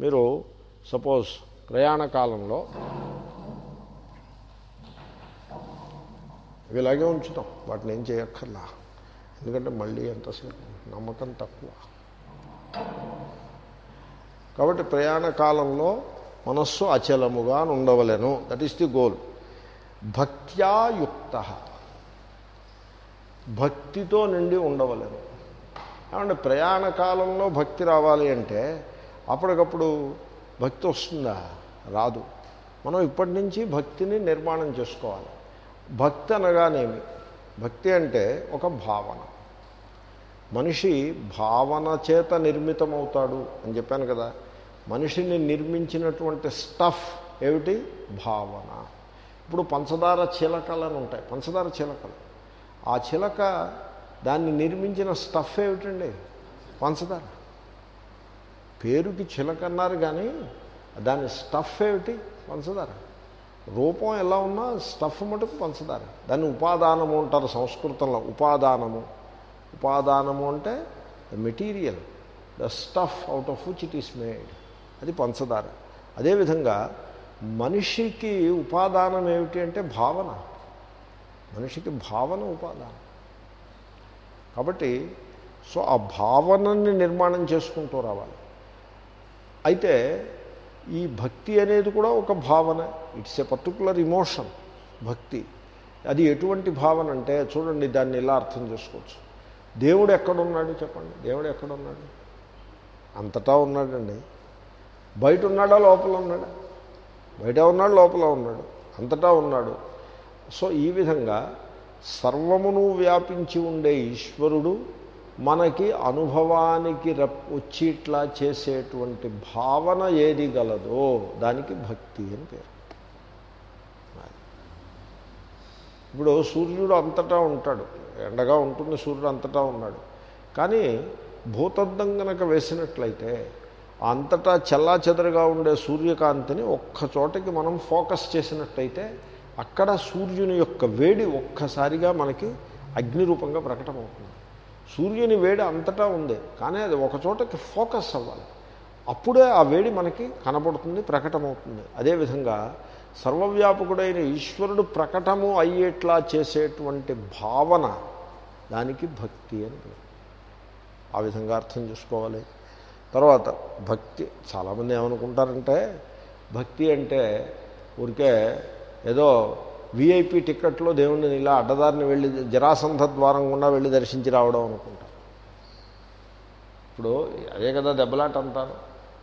మీరు సపోజ్ ప్రయాణ కాలంలో ఇవి ఇలాగే ఉంచుతాం. వాటిని ఏం చేయక్కర్లా. ఎందుకంటే మళ్ళీ ఎంతసేపు? నమ్మకం తక్కువ. కాబట్టి ప్రయాణ కాలంలో మనస్సు అచలముగా ఉండవలెను దట్ ఈస్ ది గోల్ భక్త్యాయుక్త. భక్తితో నిండి ఉండవలెను. ఏమంటే ప్రయాణ కాలంలో భక్తి రావాలి అంటే అప్పటికప్పుడు భక్తి వస్తుందా? రాదు. మనం ఇప్పటి నుంచి భక్తిని నిర్మాణం చేసుకోవాలి. భక్తి అనగానేమి? భక్తి అంటే ఒక భావన. మనిషి భావన చేత నిర్మితమవుతాడు అని చెప్పాను కదా. మనిషిని నిర్మించినటువంటి స్టఫ్ ఏమిటి? భావన. ఇప్పుడు పంచదార చిలకలను ఉంటాయి. పంచదార చిలకలు. ఆ చిలక దాన్ని నిర్మించిన స్టఫ్ ఏమిటండి? పంచదార. పేరుకి చిలకన్నారు కానీ దాని స్టఫ్ ఏమిటి? పంచదార. రూపం ఎలా ఉన్నా స్టఫ్ మటుకు పంచదార. దాన్ని ఉపాదానము అంటారు సంస్కృతంలో. ఉపాదానము. ఉపాదానము అంటే the material the stuff out of which it is made అది పంచదార. అదేవిధంగా మనిషికి ఉపాదానం ఏమిటి అంటే భావన. మనిషికి భావన ఉపాదానం. కాబట్టి సో ఆ భావనని నిర్మాణం చేసుకుంటూ రావాలి. అయితే ఈ భక్తి అనేది కూడా ఒక భావన. ఇట్స్ ఏ పర్టికులర్ ఇమోషన్ భక్తి. అది ఎటువంటి భావన అంటే చూడండి దాన్ని ఇలా అర్థం చేసుకోవచ్చు. దేవుడు ఎక్కడున్నాడు చెప్పండి? దేవుడు ఎక్కడున్నాడు? అంతటా ఉన్నాడండి. బయట ఉన్నాడా? లోపల ఉన్నాడా? బయట ఉన్నాడు? లోపల ఉన్నాడు. అంతటా ఉన్నాడు. సో ఈ విధంగా సర్వమును వ్యాపించి ఉండే ఈశ్వరుడు మనకి అనుభవానికి రప్ వచ్చి ఇట్లా చేసేటువంటి భావన ఏది గలదో దానికి భక్తి అని పేరు. ఇప్పుడు సూర్యుడు అంతటా ఉంటాడు. ఎండగా ఉంటుంది సూర్యుడు అంతటా ఉన్నాడు. కానీ భూతద్దం గనక వేసినట్లయితే అంతటా చల్లాచెదరుగా ఉండే సూర్యకాంతిని ఒక్క చోటకి మనం ఫోకస్ చేసినట్టయితే అక్కడ సూర్యుని యొక్క వేడి ఒక్కసారిగా మనకి అగ్ని రూపంగా ప్రకటమవుతుంది. సూర్యుని వేడి అంతటా ఉంది. కానీ అది ఒక చోటకి ఫోకస్ అవ్వాలి. అప్పుడే ఆ వేడి మనకి కనబడుతుంది ప్రకటమవుతుంది. అదేవిధంగా సర్వవ్యాపకుడైన ఈశ్వరుడు ప్రకటము అయ్యేట్లా చేసేటువంటి భావన దానికి భక్తి అని ఆ విధంగా అర్థం చేసుకోవాలి. తర్వాత భక్తి చాలామంది ఏమనుకుంటారంటే భక్తి అంటే ఊరికే ఏదో వీఐపీ టిక్కెట్లో దేవుణ్ణి ఇలా అడ్డదారిని వెళ్ళి జరాసంధ ద్వారం గుండా వెళ్ళి దర్శించి రావడం అనుకుంటారు ఇప్పుడు అదే కదా దెబ్బలాట అంటారు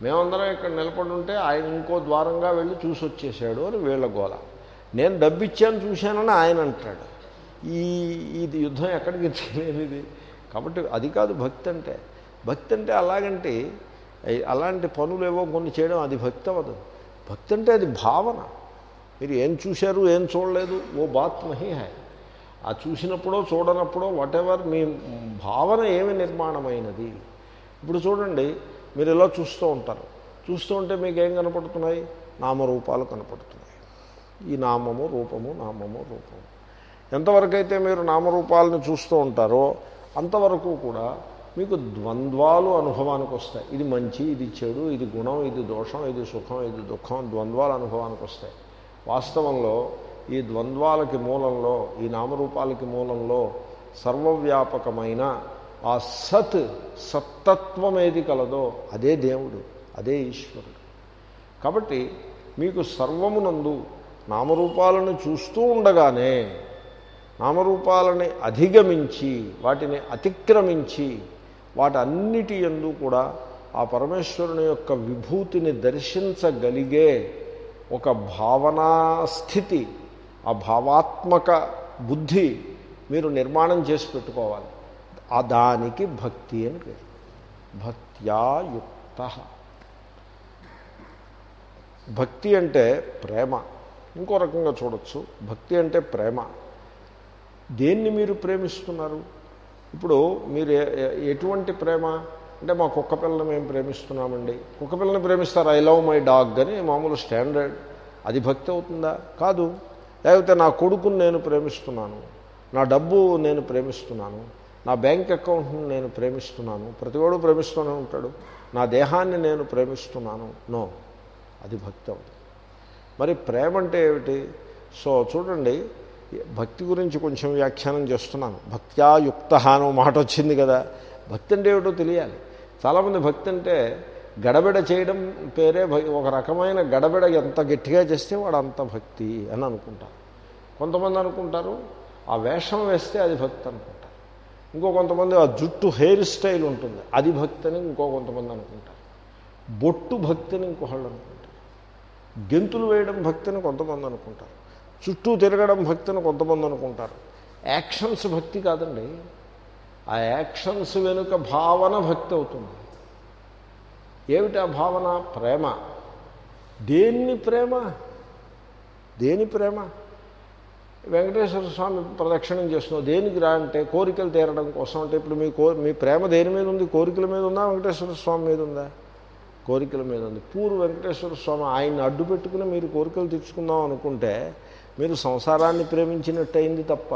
మేమందరం ఇక్కడ నిలబడి ఉంటే ఆయన ఇంకో ద్వారంగా వెళ్ళి చూసి వచ్చేసాడు అని వీళ్ళ గోల. నేను డబ్బు ఇచ్చాను చూశానని ఆయన అంటాడు. ఈ ఇది యుద్ధం ఎక్కడికి తెలియనిది కాబట్టి అది కాదు భక్తి అంటే భక్తి అంటే అలాగంటే అలాంటి పనులు ఏవో కొన్ని చేయడం అది భక్తి అవ్వదు భక్తి అంటే అది భావన. మీరు ఏం చూశారు ఏం చూడలేదు ఓ బాత్ మహి హై. ఆ చూసినప్పుడో చూడనప్పుడో వాటెవర్ మీ భావన ఏమి నిర్మాణమైనది. ఇప్పుడు చూడండి మీరు ఇలా చూస్తూ ఉంటారు. చూస్తూ ఉంటే మీకు ఏం కనపడుతున్నాయి? నామరూపాలు కనపడుతున్నాయి. ఈ నామము రూపము నామము రూపము. ఎంతవరకు అయితే మీరు నామరూపాలను చూస్తూ ఉంటారో అంతవరకు కూడా మీకు ద్వంద్వాలు అనుభవానికి వస్తాయి ఇది మంచి ఇది చెడు ఇది గుణం ఇది దోషం ఇది సుఖం ఇది దుఃఖం ద్వంద్వాలు అనుభవానికి వస్తాయి వాస్తవంలో ఈ ద్వంద్వాలకి మూలంలో ఈ నామరూపాలకి మూలంలో సర్వవ్యాపకమైన ఆ సత్ సత్తత్వం ఏది కలదో అదే దేవుడు అదే ఈశ్వరుడు. కాబట్టి మీకు సర్వమునందు నామరూపాలను చూస్తూ ఉండగానే నామరూపాలని అధిగమించి వాటిని అతిక్రమించి వాటన్నిటి ఎందు కూడా ఆ పరమేశ్వరుని యొక్క విభూతిని దర్శించగలిగే ఒక భావనా స్థితి ఆ భావాత్మక బుద్ధి మీరు నిర్మాణం చేసి పెట్టుకోవాలి. ఆ దానికి భక్తి అని పేరు. భక్త్యాయుక్త. భక్తి అంటే ప్రేమ. ఇంకో రకంగా చూడొచ్చు. భక్తి అంటే ప్రేమ. దేన్ని మీరు ప్రేమిస్తున్నారు? ఇప్పుడు మీరు ఎటువంటి ప్రేమ? అంటే మా కుక్క పిల్లని మేము ప్రేమిస్తున్నామండి. కుక్క పిల్లని ప్రేమిస్తారు ఐ లవ్ మై డాగ్ అని మామూలు స్టాండర్డ్. అది భక్తి అవుతుందా? కాదు. లేకపోతే నా కొడుకుని నేను ప్రేమిస్తున్నాను. నా డబ్బు నేను ప్రేమిస్తున్నాను. నా బ్యాంక్ అకౌంట్ని నేను ప్రేమిస్తున్నాను. ప్రతివాడు ప్రేమిస్తూనే ఉంటాడు. నా దేహాన్ని నేను ప్రేమిస్తున్నాను. నో. అది భక్తి అవుతుంది. మరి ప్రేమ అంటే ఏమిటి? సో చూడండి. భక్తి గురించి కొంచెం వ్యాఖ్యానం చేస్తున్నాను. భక్త్యాయుక్త అనో మాట వచ్చింది కదా. భక్తి అంటే ఏమిటో తెలియాలి. చాలామంది భక్తి అంటే గడబిడ చేయడం పేరే భ- ఒక రకమైన గడబిడ ఎంత గట్టిగా చేస్తే వాడు అంత భక్తి అని అనుకుంటారు. కొంతమంది అనుకుంటారు ఆ వేషం వేస్తే అది భక్తి అనుకుంటారు. ఇంకో కొంతమంది ఆ జుట్టు హెయిర్ స్టైల్ ఉంటుంది అది భక్తి అని ఇంకో కొంతమంది అనుకుంటారు. బొట్టు భక్తిని ఇంకోళ్ళు అనుకుంటారు. గెంతులు వేయడం భక్తిని కొంతమంది అనుకుంటారు. చుట్టూ తిరగడం భక్తిని కొంతమంది అనుకుంటారు. యాక్షన్స్ భక్తి కాదండి. ఆ యాక్షన్స్ వెనుక భావన భక్తి అవుతుంది. ఏమిటి ఆ భావన? ప్రేమ. దేన్ని ప్రేమ? దేని ప్రేమ? వెంకటేశ్వర స్వామి ప్రదక్షిణం చేస్తున్నావు. దేనికి రా అంటే కోరికలు తీరడం కోసం. అంటే ఇప్పుడు మీ కో మీ ప్రేమ దేని మీద ఉంది? కోరికల మీద ఉందా? వెంకటేశ్వర స్వామి మీద ఉందా? కోరికల మీద ఉంది. పూర్వ వెంకటేశ్వర స్వామి ఆయన్ని అడ్డు పెట్టుకుని మీరు కోరికలు తెచ్చుకుందాం అనుకుంటే మీరు సంసారాన్ని ప్రేమించినట్టు అయింది తప్ప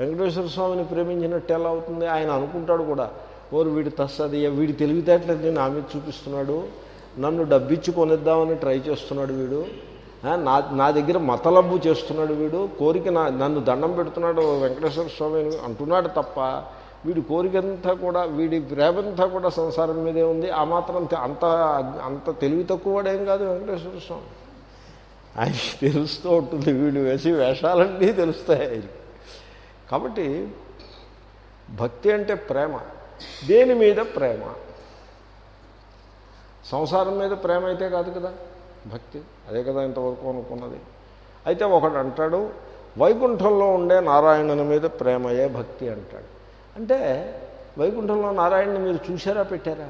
వెంకటేశ్వర స్వామిని ప్రేమించినట్టు ఎలా అవుతుంది? ఆయన అనుకుంటాడు కూడా. ఓరు వీడి తస్సది వీడి తెలివితేటలేదు నా మీద చూపిస్తున్నాడు. నన్ను డబ్బిచ్చి కొనిద్దామని ట్రై చేస్తున్నాడు వీడు. నా నా దగ్గర మతలబ్బు చేస్తున్నాడు వీడు. కోరిక నా నన్ను దండం పెడుతున్నాడు వెంకటేశ్వర స్వామి అంటున్నాడు తప్ప వీడి కోరికంతా కూడా వీడి ప్రేమంతా కూడా సంసారం మీదే ఉంది. ఆ మాత్రం అంత అంత తెలివి తక్కువడేం కాదు వెంకటేశ్వర స్వామి. ఆయన తెలుస్తూ ఉంటుంది వీడు వేసి వేషాలన్నీ తెలుస్తాయి కాబట్టి భక్తి అంటే ప్రేమ. దేని మీద ప్రేమ? సంసారం మీద ప్రేమ అయితే కాదు కదా భక్తి. అదే కదా ఇంతవరకు అనుకున్నది. అయితే ఒకడు అంటాడు వైకుంఠంలో ఉండే నారాయణుని మీద ప్రేమయే భక్తి అంటాడు. అంటే వైకుంఠంలో నారాయణని మీరు చూసారా పెట్టారా?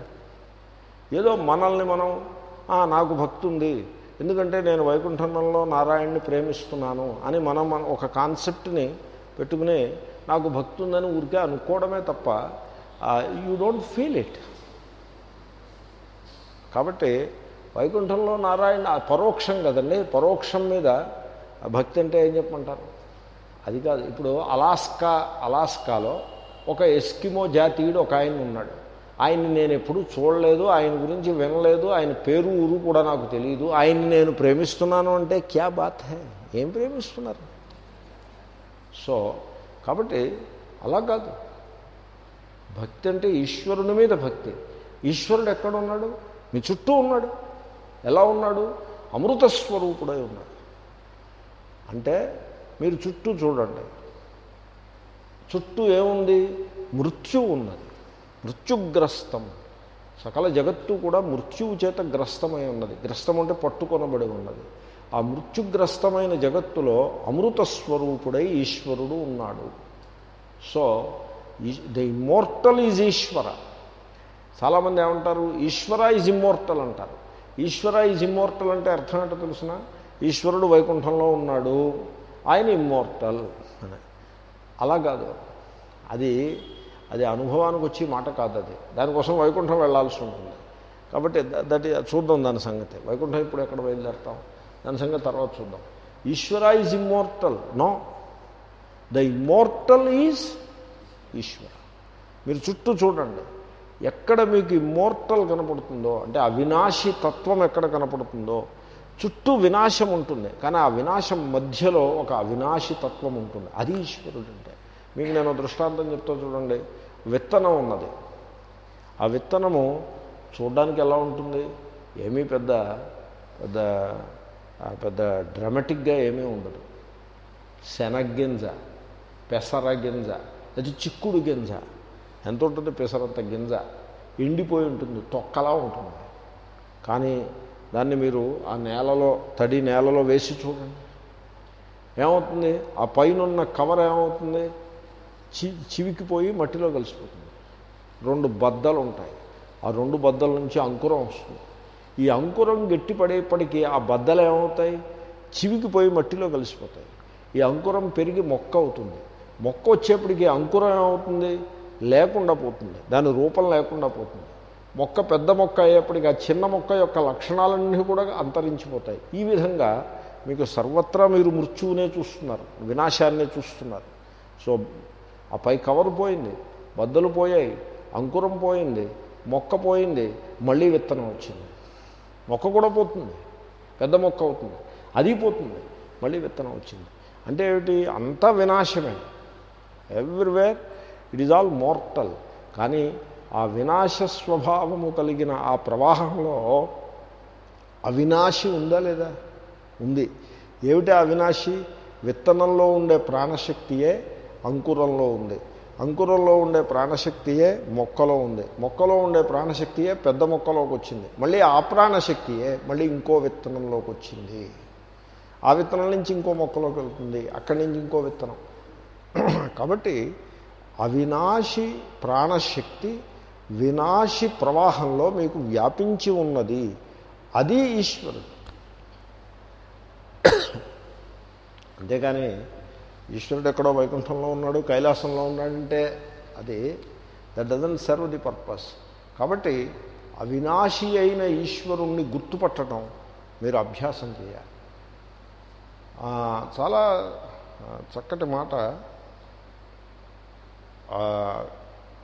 ఏదో మనల్ని మనం నాకు భక్తి ఉంది ఎందుకంటే నేను వైకుంఠంలో నారాయణ్ణి ప్రేమిస్తున్నాను అని మనం ఒక కాన్సెప్ట్ని పెట్టుకుని నాకు భక్తి ఉందని ఊరికే అనుకోవడమే తప్ప యూ డోంట్ ఫీల్ ఇట్ కాబట్టి వైకుంఠంలో నారాయణ ఆ పరోక్షం కదండి పరోక్షం మీద భక్తి అంటే ఏం చెప్పమంటారు? అది కాదు. ఇప్పుడు అలాస్కా అలాస్కాలో ఒక ఎస్కిమో జాతీయుడు ఒక ఆయన ఉన్నాడు. ఆయన్ని నేను ఎప్పుడూ చూడలేదు ఆయన గురించి వినలేదు ఆయన పేరు ఊరు కూడా నాకు తెలియదు ఆయన్ని నేను ప్రేమిస్తున్నాను అంటే క్యా బాత్ హే? ఏం ప్రేమిస్తున్నారు? సో కాబట్టి అలా కాదు. భక్తి అంటే ఈశ్వరుని మీద భక్తి. ఈశ్వరుడు ఎక్కడ ఉన్నాడు? మీ చుట్టూ ఉన్నాడు. ఎలా ఉన్నాడు? అమృత స్వరూపుడై ఉన్నాడు. అంటే మీరు చుట్టూ చూడండి. చుట్టూ ఏముంది? మృత్యు ఉన్నది. మృత్యుగ్రస్తం. సకల జగత్తు కూడా మృత్యువు చేత గ్రస్తమై ఉన్నది. గ్రస్తం అంటే పట్టుకొనబడి ఉన్నది. ఆ మృత్యుగ్రస్తమైన జగత్తులో అమృత స్వరూపుడై ఈశ్వరుడు ఉన్నాడు. So the immortal is Ishwara. చాలామంది ఏమంటారు? ఈశ్వర ఈజ్ ఇమ్మోర్టల్ అంటారు. ఈశ్వర ఈజ్ ఇమ్మోర్టల్ అంటే అర్థం ఏంటో తెలుసిన? ఈశ్వరుడు వైకుంఠంలో ఉన్నాడు. ఆయన ఇమ్మోర్టల్ అని అలా కాదు. అది అది అనుభవానికి వచ్చి మాట కాదు అది. దానికోసం వైకుంఠం వెళ్ళాల్సి ఉంటుంది. కాబట్టి దట్ చూద్దాం దాని సంగతి. వైకుంఠం ఇప్పుడు ఎక్కడ బయలుదేరుతాం? దాని సంగతి తర్వాత చూద్దాం. Ishwara is immortal no the immortal is Ishwara. మీరు చుట్టూ చూడండి. ఎక్కడ మీకు ఇమ్మోర్టల్ కనపడుతుందో అంటే అవినాశి తత్వం ఎక్కడ కనపడుతుందో చుట్టూ వినాశం ఉంటుంది. కానీ ఆ వినాశం మధ్యలో ఒక అవినాశి తత్వం ఉంటుంది. అది ఈశ్వరుడు అంటే. మీకు నేను దృష్టాంతం చెప్తా చూడండి. విత్తనం ఉన్నది. ఆ విత్తనము చూడడానికి ఎలా ఉంటుంది? ఏమీ పెద్ద పెద్ద పెద్ద డ్రమాటిక్గా ఏమీ ఉండదు. శనగ్గింజ పెసర గింజ అది చిక్కుడు గింజ. ఎంత ఉంటుంది పెసరంత గింజ. ఎండిపోయి ఉంటుంది తొక్కలా ఉంటుంది. కానీ దాన్ని మీరు ఆ నేలలో తడి నేలలో వేసి చూడండి. ఏమవుతుంది? ఆ పైన కవర్ ఏమవుతుంది? చి చివికిపోయి మట్టిలో కలిసిపోతుంది. రెండు బద్దలు ఉంటాయి ఆ రెండు బద్దల నుంచి అంకురం వస్తుంది. ఈ అంకురం గట్టిపడేప్పటికీ ఆ బద్దలు ఏమవుతాయి? చివికిపోయి మట్టిలో కలిసిపోతాయి. ఈ అంకురం పెరిగి మొక్క అవుతుంది. మొక్క వచ్చేప్పటికి అంకురం ఏమవుతుంది? లేకుండా పోతుంది. దాని రూపం లేకుండా పోతుంది. మొక్క పెద్ద మొక్క అయ్యేప్పటికీ ఆ చిన్న మొక్క యొక్క లక్షణాలన్నీ కూడా అంతరించిపోతాయి. ఈ విధంగా మీకు సర్వత్రా మీరు మృత్యువునే చూస్తున్నారు. వినాశాన్నే చూస్తున్నారు. సో ఆ పై కవర్ పోయింది. బద్దలు పోయాయి. అంకురం పోయింది. మొక్క పోయింది. మళ్ళీ విత్తనం వచ్చింది. మొక్క కూడా పోతుంది. పెద్ద మొక్క అవుతుంది. అది పోతుంది. మళ్ళీ విత్తనం వచ్చింది. అంటే ఏమిటి? అంతా వినాశమే. Everywhere it is all mortal కానీ ఆ వినాశ స్వభావము కలిగిన ఆ ప్రవాహంలో అవినాశి ఉందా లేదా? ఉంది. ఏమిటి అవినాశి? విత్తనంలో ఉండే ప్రాణశక్తియే అంకురంలో ఉంది. అంకురంలో ఉండే ప్రాణశక్తియే మొక్కలో ఉంది. మొక్కలో ఉండే ప్రాణశక్తియే పెద్ద మొక్కలోకి వచ్చింది. మళ్ళీ ఆ ప్రాణశక్తియే మళ్ళీ ఇంకో విత్తనంలోకి వచ్చింది. ఆ విత్తనం నుంచి ఇంకో మొక్కలోకి వెళ్తుంది. అక్కడి నుంచి ఇంకో విత్తనం. కాబట్టి అవినాశి ప్రాణశక్తి వినాశి ప్రవాహంలో మీకు వ్యాపించి ఉన్నది. అది ఈశ్వరుడు. అంతేకాని ఈశ్వరుడు ఎక్కడో వైకుంఠంలో ఉన్నాడు కైలాసంలో ఉన్నాడంటే అది that doesn't serve the purpose కాబట్టి అవినాశి అయిన ఈశ్వరుణ్ణి గుర్తుపట్టడం మీరు అభ్యాసం చేయాలి. చాలా చక్కటి మాట.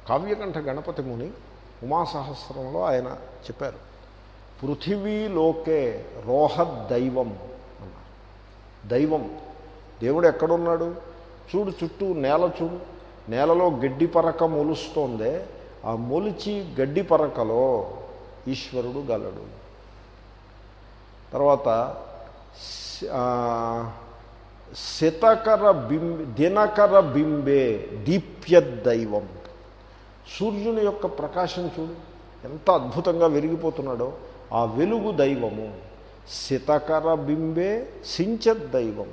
కావ్యకంఠ గణపతి ముని ఉమాసహస్రంలో ఆయన చెప్పారు. పృథివీలోకే రోహదైవం అన్నారు. దైవం. దేవుడు ఎక్కడున్నాడు? చూడు చుట్టూ నేల చూడు. నేలలో గడ్డి పరక మొలుస్తోందే. ఆ మొలిచి గడ్డి పరకలో ఈశ్వరుడు గలడు. తర్వాత శతకర బింబ దినకర బింబే దీప్యదైవం సూర్యుని యొక్క ప్రకాశం చూడు. ఎంత అద్భుతంగా వెలిగిపోతున్నాడో. ఆ వెలుగు దైవము. శితకర బింబే సించదైవం.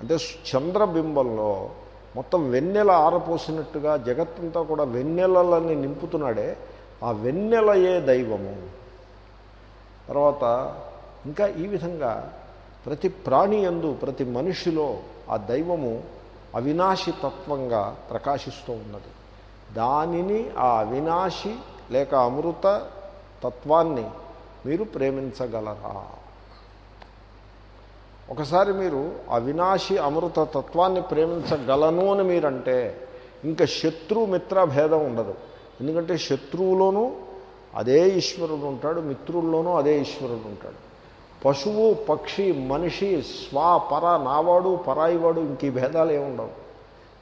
అంటే చంద్రబింబంలో మొత్తం వెన్నెల ఆరపోసినట్టుగా జగత్తంతా కూడా వెన్నెలలని నింపుతున్నాడే. ఆ వెన్నెలయే దైవము. తర్వాత ఇంకా ఈ విధంగా ప్రతి ప్రాణి యందు ప్రతి మనిషిలో ఆ దైవము అవినాశి తత్వంగా ప్రకాశిస్తూ ఉన్నది. దానిని ఆ అవినాశి లేక అమృత తత్వాన్ని మీరు ప్రేమించగలరా? ఒకసారి మీరు అవినాశి అమృత తత్వాన్ని ప్రేమించగలను అని మీరంటే ఇంకా శత్రు మిత్ర భేదం ఉండదు. ఎందుకంటే శత్రువులోనూ అదే ఈశ్వరుడు ఉంటాడు మిత్రుల్లోనూ అదే ఈశ్వరుడు ఉంటాడు. పశువు పక్షి మనిషి స్వ పర నావాడు పరాయివాడు ఇంక ఈ భేదాలు ఏముండవు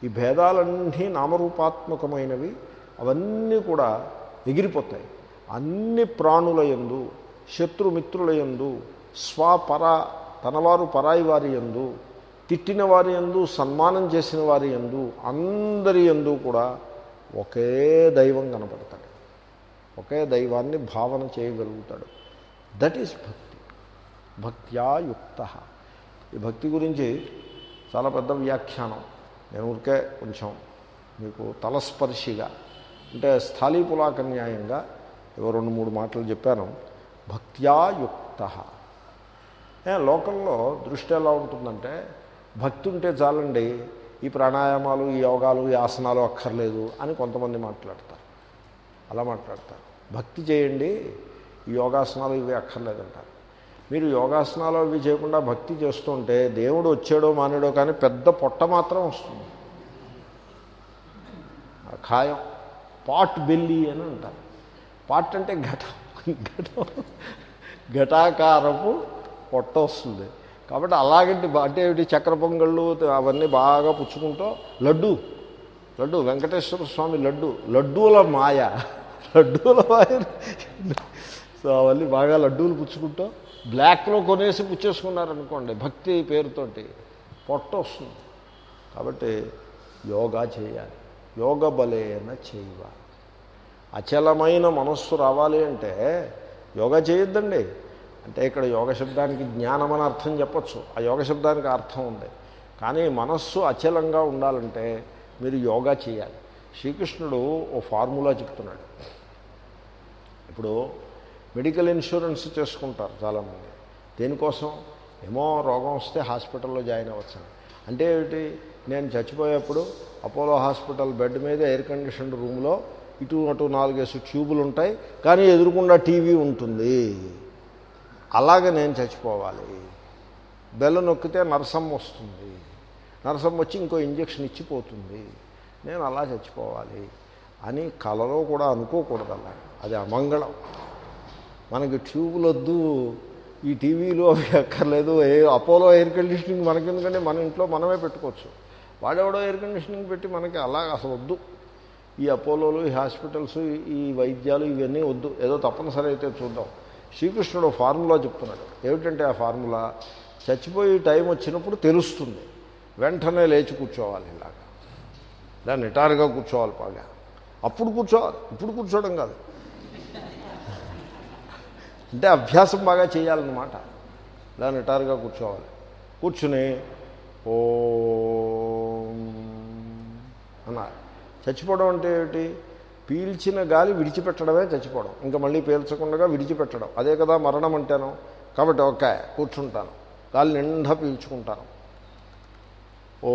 ఈ భేదాలన్నీ నామరూపాత్మకమైనవి అవన్నీ కూడా ఎగిరిపోతాయి. అన్ని ప్రాణుల యందు శత్రుమిత్రుల యందు స్వపర తనవారు పరాయి వారి యందు తిట్టిన వారి యందు సన్మానం చేసిన వారి యందు అందరి యందు కూడా ఒకే దైవం కనపడతాడు. ఒకే దైవాన్ని భావన చేయగలుగుతాడు. దట్ ఈస్ భక్తి. భక్త్యాయుక్త. ఈ భక్తి గురించి చాలా పెద్ద వ్యాఖ్యానం. నేను ఊరికే కొంచెం మీకు తలస్పర్శిగా అంటే స్థాళీపులాకన్యాయంగా ఏవో రెండు మూడు మాటలు చెప్పాను. భక్త్యాయుక్త. లోకంలో దృష్టి ఎలా ఉంటుందంటే భక్తి ఉంటే చాలండి ఈ ప్రాణాయామాలు ఈ యోగాలు ఈ ఆసనాలు అక్కర్లేదు అని కొంతమంది మాట్లాడతారు. అలా మాట్లాడతారు. భక్తి చేయండి ఈ యోగాసనాలు ఇవి అక్కర్లేదంటారు. మీరు యోగాసనాలు ఇవి చేయకుండా భక్తి చేస్తుంటే దేవుడు వచ్చాడో మానేడో కానీ పెద్ద పొట్ట మాత్రం వస్తుంది. ఖాయం. పాట్ బెల్లి అని అంటారు. పాట్ అంటే ఘట. ఘట. ఘటాకారపు పొట్ట వస్తుంది. కాబట్టి అలాగంటి అంటే ఏమిటి? చక్ర పొంగళ్ళు అవన్నీ బాగా పుచ్చుకుంటూ లడ్డు లడ్డు వెంకటేశ్వర స్వామి లడ్డు లడ్డూల మాయ లడ్డూల మాయ. సో అవన్నీ బాగా లడ్డూలు పుచ్చుకుంటూ బ్లాక్లో కొనేసి పుచ్చేసుకున్నారనుకోండి భక్తి పేరుతోటి పొట్ట వస్తుంది. కాబట్టి యోగా చేయాలి. యోగ బలేన చేయవ? అచలమైన మనస్సు రావాలి అంటే యోగా చేయొద్దండి. అంటే ఇక్కడ యోగ శబ్దానికి జ్ఞానం అని అర్థం చెప్పచ్చు. ఆ యోగ శబ్దానికి అర్థం ఉంది. కానీ మనస్సు అచలంగా ఉండాలంటే మీరు యోగా చేయాలి. శ్రీకృష్ణుడు ఓ ఫార్ములా చెప్తున్నాడు. ఇప్పుడు మెడికల్ ఇన్సూరెన్స్ చేసుకుంటారు చాలామంది. దేనికోసం? ఏమో రోగం వస్తే హాస్పిటల్లో జాయిన్ అవ్వచ్చు. అంటే ఏమిటి? నేను చచ్చిపోయేప్పుడు అపోలో హాస్పిటల్ బెడ్ మీద ఎయిర్ కండిషన్ రూమ్లో ఇటు అటు నాలుగేసు ట్యూబులు ఉంటాయి కానీ ఎదురుకుండా టీవీ ఉంటుంది. అలాగే నేను చచ్చిపోవాలి. బెల్ల నొక్కితే నరసం వస్తుంది. నరసం వచ్చి ఇంకో ఇంజక్షన్ ఇచ్చిపోతుంది. నేను అలా చచ్చిపోవాలి అని కలలో కూడా అనుకోకూడదు అలా అది అమంగళం. మనకి ట్యూబులు వద్దు ఈ టీవీలు అవి అక్కర్లేదు. ఏ అపోలో ఎయిర్ కండిషనింగ్ మనకెందుకంటే మన ఇంట్లో మనమే పెట్టుకోవచ్చు. వాడెవడో ఎయిర్ కండిషనింగ్ పెట్టి మనకి అలా అసలు వద్దు. ఈ అపోలోలు ఈ హాస్పిటల్స్ ఈ వైద్యాలు ఇవన్నీ వద్దు. ఏదో తప్పనిసరి అయితే చూద్దాం. శ్రీకృష్ణుడు ఫార్ములా చెప్తున్నాడు. ఏమిటంటే ఆ ఫార్ములా? చచ్చిపోయి టైం వచ్చినప్పుడు తెలుస్తుంది. వెంటనే లేచి కూర్చోవాలి ఇలాగా. ఇలా నిటారుగా కూర్చోవాలి బాగా. అప్పుడు కూర్చోవాలి. ఇప్పుడు కూర్చోవడం కాదు. అంటే అభ్యాసం బాగా చేయాలన్నమాట. ఇలా నిటారుగా కూర్చోవాలి. కూర్చుని ఓ అన్నారు. చచ్చిపోవడం అంటే ఏమిటి? పీల్చిన గాలి విడిచిపెట్టడమే చచ్చిపోవడం. ఇంకా మళ్ళీ పీల్చకుండా విడిచిపెట్టడం. అదే కదా మరణం అంటాను. కాబట్టి ఓకే కూర్చుంటాను. గాలి నిండా పీల్చుకుంటాను. ఓ.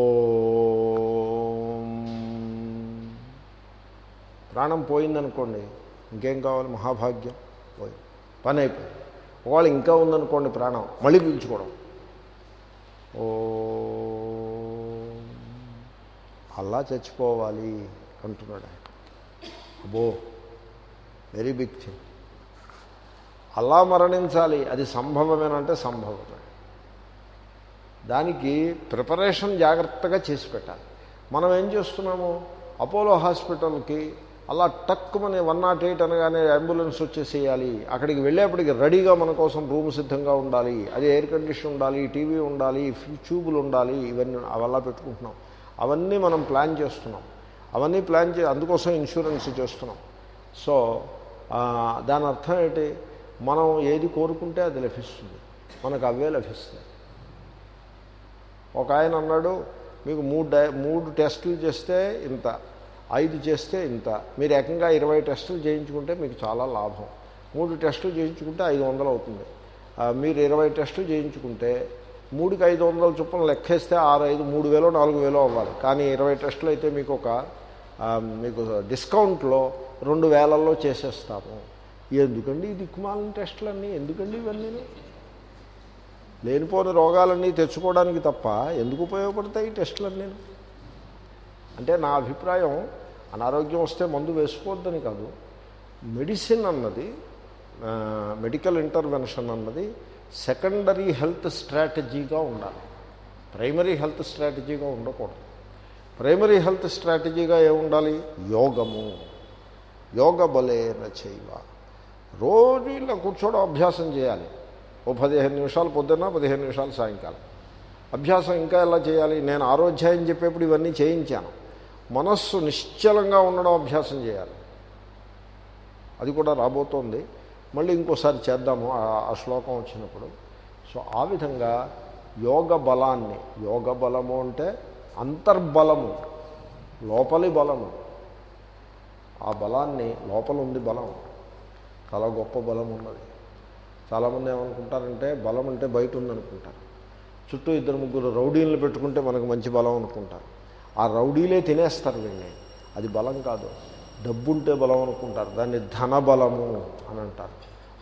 ప్రాణం పోయిందనుకోండి ఇంకేం కావాలి? మహాభాగ్యం. పోయి. పని అయిపోయింది ఒకవేళ ఇంకా ఉందనుకోండి ప్రాణం మళ్ళీ పీల్చుకోవడం. ఓ. అలా చచ్చిపోవాలి అంటున్నాడు అబ్బో వెరీ బిగ్ థింగ్. అలా మరణించాలి అది సంభవమేనంటే సంభవమే. దానికి ప్రిపరేషన్ జాగ్రత్తగా చేసి పెట్టాలి. మనం ఏం చేస్తున్నాము? అపోలో హాస్పిటల్కి అలా టక్కుమని వన్ నాట్ ఎయిట్ అనగానే అంబులెన్స్ వచ్చేసేయాలి. అక్కడికి వెళ్ళేప్పటికి రెడీగా మన కోసం రూమ్ సిద్ధంగా ఉండాలి. అది ఎయిర్ కండిషన్ ఉండాలి టీవీ ఉండాలి ట్యూబులు ఉండాలి. ఇవన్నీ అవల్లా పెట్టుకుంటున్నాం. అవన్నీ మనం ప్లాన్ చేస్తున్నాం. అవన్నీ ప్లాన్ చే అందుకోసం ఇన్సూరెన్స్ చేస్తున్నాం. సో దాని అర్థం ఏంటి? మనం ఏది కోరుకుంటే అది లభిస్తుంది. మనకు అవే లభిస్తాయి. ఒక ఆయన అన్నాడు మీకు మూడు డై మూడు టెస్టులు చేస్తే ఇంత ఐదు చేస్తే ఇంత. మీరు ఏకంగా ఇరవై టెస్టులు చేయించుకుంటే మీకు చాలా లాభం. మూడు టెస్టులు చేయించుకుంటే ఐదు వందలు అవుతుంది. మీరు ఇరవై టెస్టులు చేయించుకుంటే మూడుకి ఐదు వందల చొప్పున లెక్కేస్తే ఆరు ఐదు మూడు వేలు నాలుగు వేలు అవ్వాలి. కానీ ఇరవై టెస్టులు అయితే మీకు ఒక మీకు డిస్కౌంట్లో రెండు వేలల్లో చేసేస్తాము. ఎందుకండి ఈ దిక్కుమాలిన టెస్టులన్నీ? ఎందుకండి ఇవన్నీ? లేనిపోని రోగాలన్నీ తెచ్చుకోవడానికి తప్ప ఎందుకు ఉపయోగపడతాయి ఈ టెస్టులన్నీ? అంటే నా అభిప్రాయం అనారోగ్యం వస్తే మందు వేసుకోవద్దని కాదు. మెడిసిన్ అన్నది మెడికల్ ఇంటర్వెన్షన్ అన్నది సెకండరీ హెల్త్ స్ట్రాటజీగా ఉండాలి. ప్రైమరీ హెల్త్ స్ట్రాటజీగా ఉండకూడదు. ప్రైమరీ హెల్త్ స్ట్రాటజీగా ఏముండాలి? యోగము. యోగ బలేన చేయవ రోజు ఇలా కూర్చోవడం అభ్యాసం చేయాలి. ఓ పదిహేను నిమిషాలు పొద్దున్న పదిహేను నిమిషాలు సాయంకాలం. అభ్యాసం ఇంకా ఎలా చేయాలి? నేను ఆరోధ్యాయం చెప్పేప్పుడు ఇవన్నీ చేయించాను. మనస్సు నిశ్చలంగా ఉండడం అభ్యాసం చేయాలి. అది కూడా రాబోతోంది. మళ్ళీ ఇంకోసారి చేద్దాము. ఆ శ్లోకం వచ్చినప్పుడు. సో ఆ విధంగా యోగ బలాన్ని యోగ బలము అంటే అంతర్బలము లోపలి బలము. ఆ బలాన్ని లోపల ఉంది బలం. చాలా గొప్ప బలం ఉన్నది చాలామంది ఏమనుకుంటారంటే బలం అంటే బయట ఉందనుకుంటారు చుట్టూ ఇద్దరు ముగ్గురు రౌడీలను పెట్టుకుంటే మనకు మంచి బలం అనుకుంటారు. ఆ రౌడీలే తినేస్తారు వీళ్ళని. అది బలం కాదు. డబ్బుంటే బలం అనుకుంటారు. దాన్ని ధన బలము అని అంటారు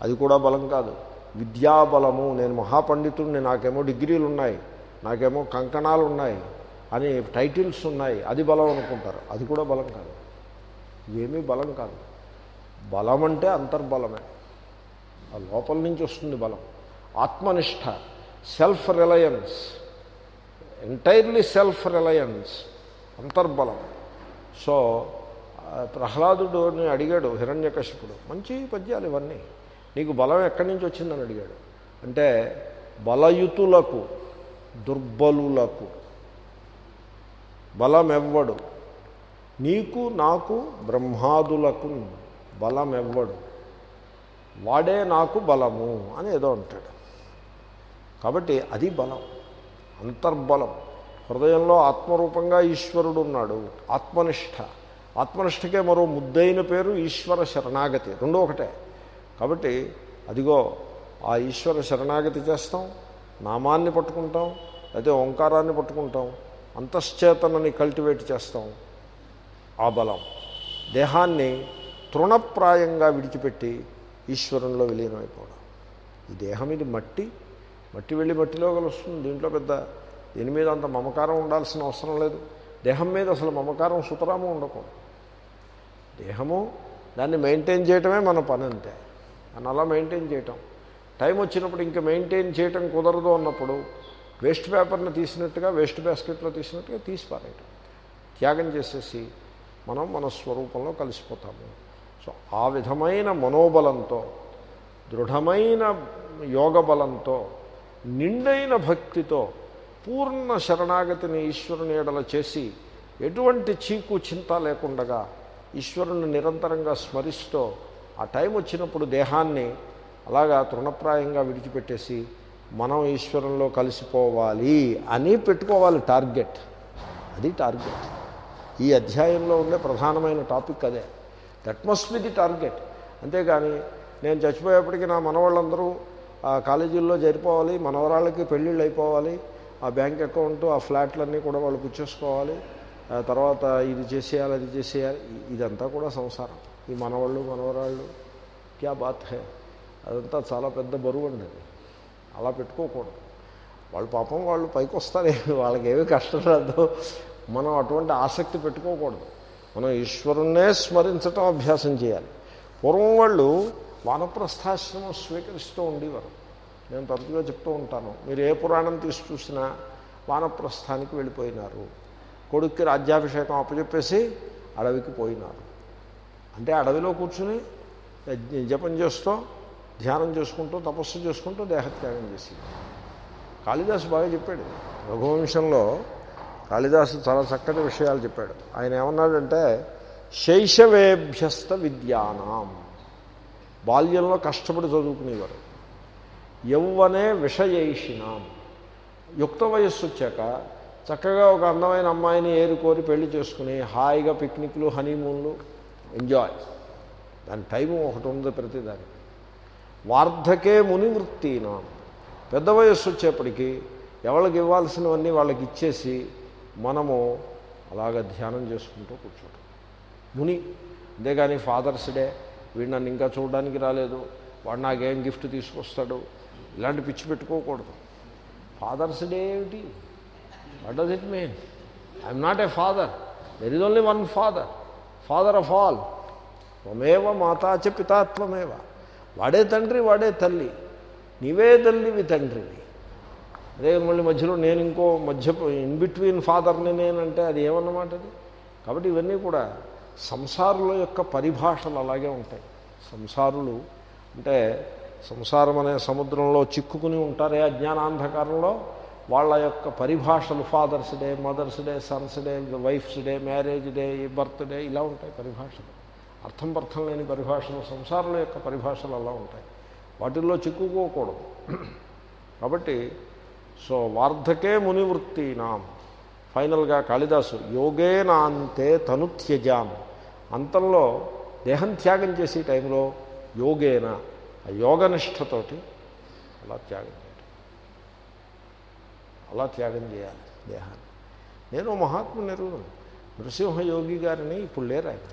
అది కూడా బలం కాదు. విద్యాబలము. నేను మహాపండితుడిని నాకేమో డిగ్రీలు ఉన్నాయి నాకేమో కంకణాలు ఉన్నాయి అని టైటిల్స్ ఉన్నాయి అది బలం అనుకుంటారు. అది కూడా బలం కాదు. ఏమీ బలం కాదు. బలం అంటే అంతర్బలమే. ఆ లోపల నుంచి వస్తుంది బలం. ఆత్మనిష్ట self reliance entirely self reliance అంతర్బలం. So ప్రహ్లాదుడుని అడిగాడు హిరణ్యకశిపుడు మంచి పద్యాలు ఇవన్నీ. నీకు బలం ఎక్కడి నుంచి వచ్చిందని అడిగాడు. అంటే బలయుతులకు దుర్బలులకు బలమెవ్వడు. నీకు నాకు బ్రహ్మాదులకు బలమెవ్వడు. వాడే నాకు బలము అని ఏదో అంటాడు. కాబట్టి అది బలం అంతర్బలం. హృదయంలో ఆత్మరూపంగా ఈశ్వరుడు ఉన్నాడు ఆత్మనిష్ట. ఆత్మనిష్టకే మరో ముద్దైన పేరు ఈశ్వర శరణాగతి రెండో ఒకటే. కాబట్టి అదిగో ఆ ఈశ్వర శరణాగతి చేస్తాం నామాన్ని పట్టుకుంటాం అయితే ఓంకారాన్ని పట్టుకుంటాం అంతశ్చేతనని కల్టివేట్ చేస్తాం. ఆ బలం. దేహాన్ని తృణప్రాయంగా విడిచిపెట్టి ఈశ్వరంలో విలీనమైపోవడం. ఈ దేహం ఇది మట్టి. మట్టి వెళ్ళి మట్టిలో కలుస్తుంది. దీంట్లో పెద్ద దీని మీద అంత మమకారం ఉండాల్సిన అవసరం లేదు. దేహం మీద అసలు మమకారం సుతరాము ఉండకూడదు. దేహము దాన్ని మెయింటైన్ చేయటమే మన పని అంతే. అని అలా మెయింటైన్ చేయటం. టైం వచ్చినప్పుడు ఇంకా మెయింటైన్ చేయటం కుదరదు అన్నప్పుడు వేస్ట్ పేపర్ని తీసినట్టుగా వేస్ట్ బాస్కెట్లో తీసినట్టుగా తీసి పారేయటం త్యాగం చేసేసి మనం మన స్వరూపంలో కలిసిపోతాము. సో ఆ విధమైన మనోబలంతో దృఢమైన యోగ బలంతో నిండైన భక్తితో పూర్ణ శరణాగతిని ఈశ్వరుని ఎడల చేసి ఎటువంటి చీకు చింత లేకుండగా ఈశ్వరుని నిరంతరంగా స్మరిస్తూ ఆ టైం వచ్చినప్పుడు దేహాన్ని అలాగా తృణప్రాయంగా విడిచిపెట్టేసి మనం ఈశ్వరంలో కలిసిపోవాలి అని పెట్టుకోవాలి టార్గెట్. అది టార్గెట్. ఈ అధ్యాయంలో ఉండే ప్రధానమైన టాపిక్ అదే. That must be the target అంతేగాని నేను చచ్చిపోయేప్పటికీ నా మనవాళ్ళందరూ ఆ కాలేజీల్లో జరిపోవాలి మనవరాళ్ళకి పెళ్ళిళ్ళు అయిపోవాలి ఆ బ్యాంక్ అకౌంట్ ఆ ఫ్లాట్లన్నీ కూడా వాళ్ళు పుచ్చేసుకోవాలి తర్వాత ఇది చేసేయాలి అది చేసేయాలి ఇదంతా కూడా సంసారం. ఈ మనవాళ్ళు మనవరాళ్ళు క్యా బాత్ హే? అదంతా చాలా పెద్ద బరువు అండి అలా పెట్టుకోకూడదు. వాళ్ళు పాపం వాళ్ళు పైకి వస్తారు వాళ్ళకి ఏమి కష్టం రాదు. మనం అటువంటి ఆసక్తి పెట్టుకోకూడదు. మనం ఈశ్వరుణ్ణే స్మరించటం అభ్యాసం చేయాలి. పూర్వం వాళ్ళు వానప్రస్థాశ్రమం స్వీకరిస్తూ ఉండేవారు. నేను తరచుగా చెప్తూ ఉంటాను మీరు ఏ పురాణం తీసి చూసినా వానప్రస్థానికి వెళ్ళిపోయినారు. కొడుక్కి రాజ్యాభిషేకం అప్పచెప్పేసి అడవికి పోయినారు. అంటే అడవిలో కూర్చుని జపం చేస్తూ ధ్యానం చేసుకుంటూ తపస్సు చేసుకుంటూ దేహత్యాగం చేసింది. కాళిదాసు బాగా చెప్పాడు. రఘువంశంలో కాళిదాసు చాలా చక్కటి విషయాలు చెప్పాడు. ఆయన ఏమన్నాడంటే శైశవేభ్యస్త విద్యానాం. బాల్యంలో కష్టపడి చదువుకునేవారు. యవ్వనే విషయైషినాం. యుక్త వయస్సు వచ్చాక చక్కగా ఒక అందమైన అమ్మాయిని ఏరుకోరి పెళ్ళి చేసుకుని హాయిగా పిక్నిక్లు హనీమూన్లు ఎంజాయ్. దాని టైం ఒకటి ఉంది ప్రతిదానికి. వార్ధకే మునివృత్తినాం. పెద్ద వయస్సు వచ్చేప్పటికీ ఎవరికి ఇవ్వాల్సినవన్నీ వాళ్ళకి ఇచ్చేసి మనము అలాగ ధ్యానం చేసుకుంటూ కూర్చోటం. ముని అంతేగాని ఫాదర్స్ డే వీడు నన్ను ఇంకా చూడడానికి రాలేదు వాడు నాకేం గిఫ్ట్ తీసుకొస్తాడు ఇలాంటి పిచ్చి పెట్టుకోకూడదు. ఫాదర్స్ డే ఏమిటి? What does it mean I'm not a father there is only one father father of all త్వమేవ మాతాచ పితాత్వమేవ. వాడే తండ్రి వాడే తల్లి. నీవే తల్లివి తండ్రివి అదే మళ్ళీ మధ్యలో నేను ఇంకో మధ్య ఇన్ బిట్వీన్ ఫాదర్ని నేనంటే అది ఏమన్నమాట అది? కాబట్టి ఇవన్నీ కూడా సంసారుల యొక్క పరిభాషలు అలాగే ఉంటాయి. సంసారులు అంటే సంసారం అనే సముద్రంలో చిక్కుకుని ఉంటారే అజ్ఞానాంధకారంలో వాళ్ళ యొక్క పరిభాషలు father's day mother's day son's day wife's day marriage day birthday ఇలా ఉంటాయి పరిభాషలు. అర్థం పర్థం లేని పరిభాషలు సంసారం యొక్క పరిభాషలు అలా ఉంటాయి. వాటిల్లో చిక్కుకోకూడదు. కాబట్టి సో వార్ధకే మునివృత్తినాం. ఫైనల్గా కాళిదాసు యోగేనాంతే తను త్యజాం అంతంలో దేహం త్యాగం చేసే టైంలో యోగేన ఆ యోగనిష్టతోటి అలా త్యాగం చేయటం అలా త్యాగం చేయాలి దేహాన్ని. నేను మహాత్ముని నెరువును నృసింహయోగి గారిని ఇప్పుడు లేరు ఆయన.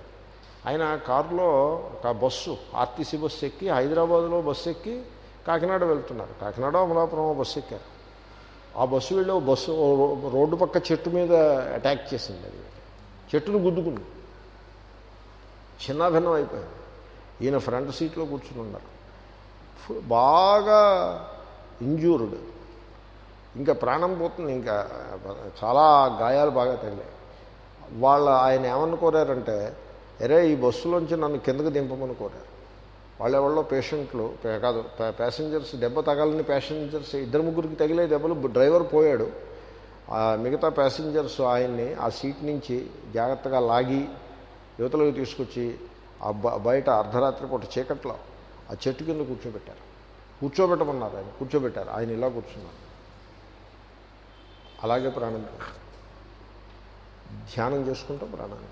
ఆయన కారులో ఒక బస్సు ఆర్టీసీ బస్సు ఎక్కి హైదరాబాద్లో బస్సు ఎక్కి కాకినాడ వెళ్తున్నారు. కాకినాడ అమలాపురం బస్సు ఎక్కారు. ఆ బస్సు వెళ్ళి బస్సు రోడ్డు పక్క చెట్టు మీద అటాక్ చేసింది అది. చెట్టును గుద్దుకుంది. చిన్నాభిన్నం అయిపోయింది. ఈయన ఫ్రంట్ సీట్లో కూర్చుని ఉన్నారు. బాగా ఇంజూర్డ్. ఇంకా ప్రాణం పోతుంది. ఇంకా చాలా గాయాలు బాగా తగిలాయి. వాళ్ళ ఆయన ఏమనుకోరారంటే అరే ఈ బస్సులోంచి నన్ను కిందకు దింపమని కోరారు వాళ్ళెవళ్ళో పేషెంట్లు కాదు ప్యాసింజర్స్ దెబ్బ తగలని ప్యాసింజర్స్ ఇద్దరు ముగ్గురికి తగిలే దెబ్బలు డ్రైవర్ పోయాడు. మిగతా ప్యాసింజర్స్ ఆయన్ని ఆ సీట్ నుంచి జాగ్రత్తగా లాగి యువతలకు తీసుకొచ్చి ఆ బయట అర్ధరాత్రి పూట చీకట్లో ఆ చెట్టు కింద కూర్చోబెట్టారు. కూర్చోబెట్టమన్నారు ఆయన కూర్చోబెట్టారు. ఆయన ఇలా కూర్చున్నారు. అలాగే ప్రాణం. ధ్యానం చేసుకుంటూ ప్రాణాన్ని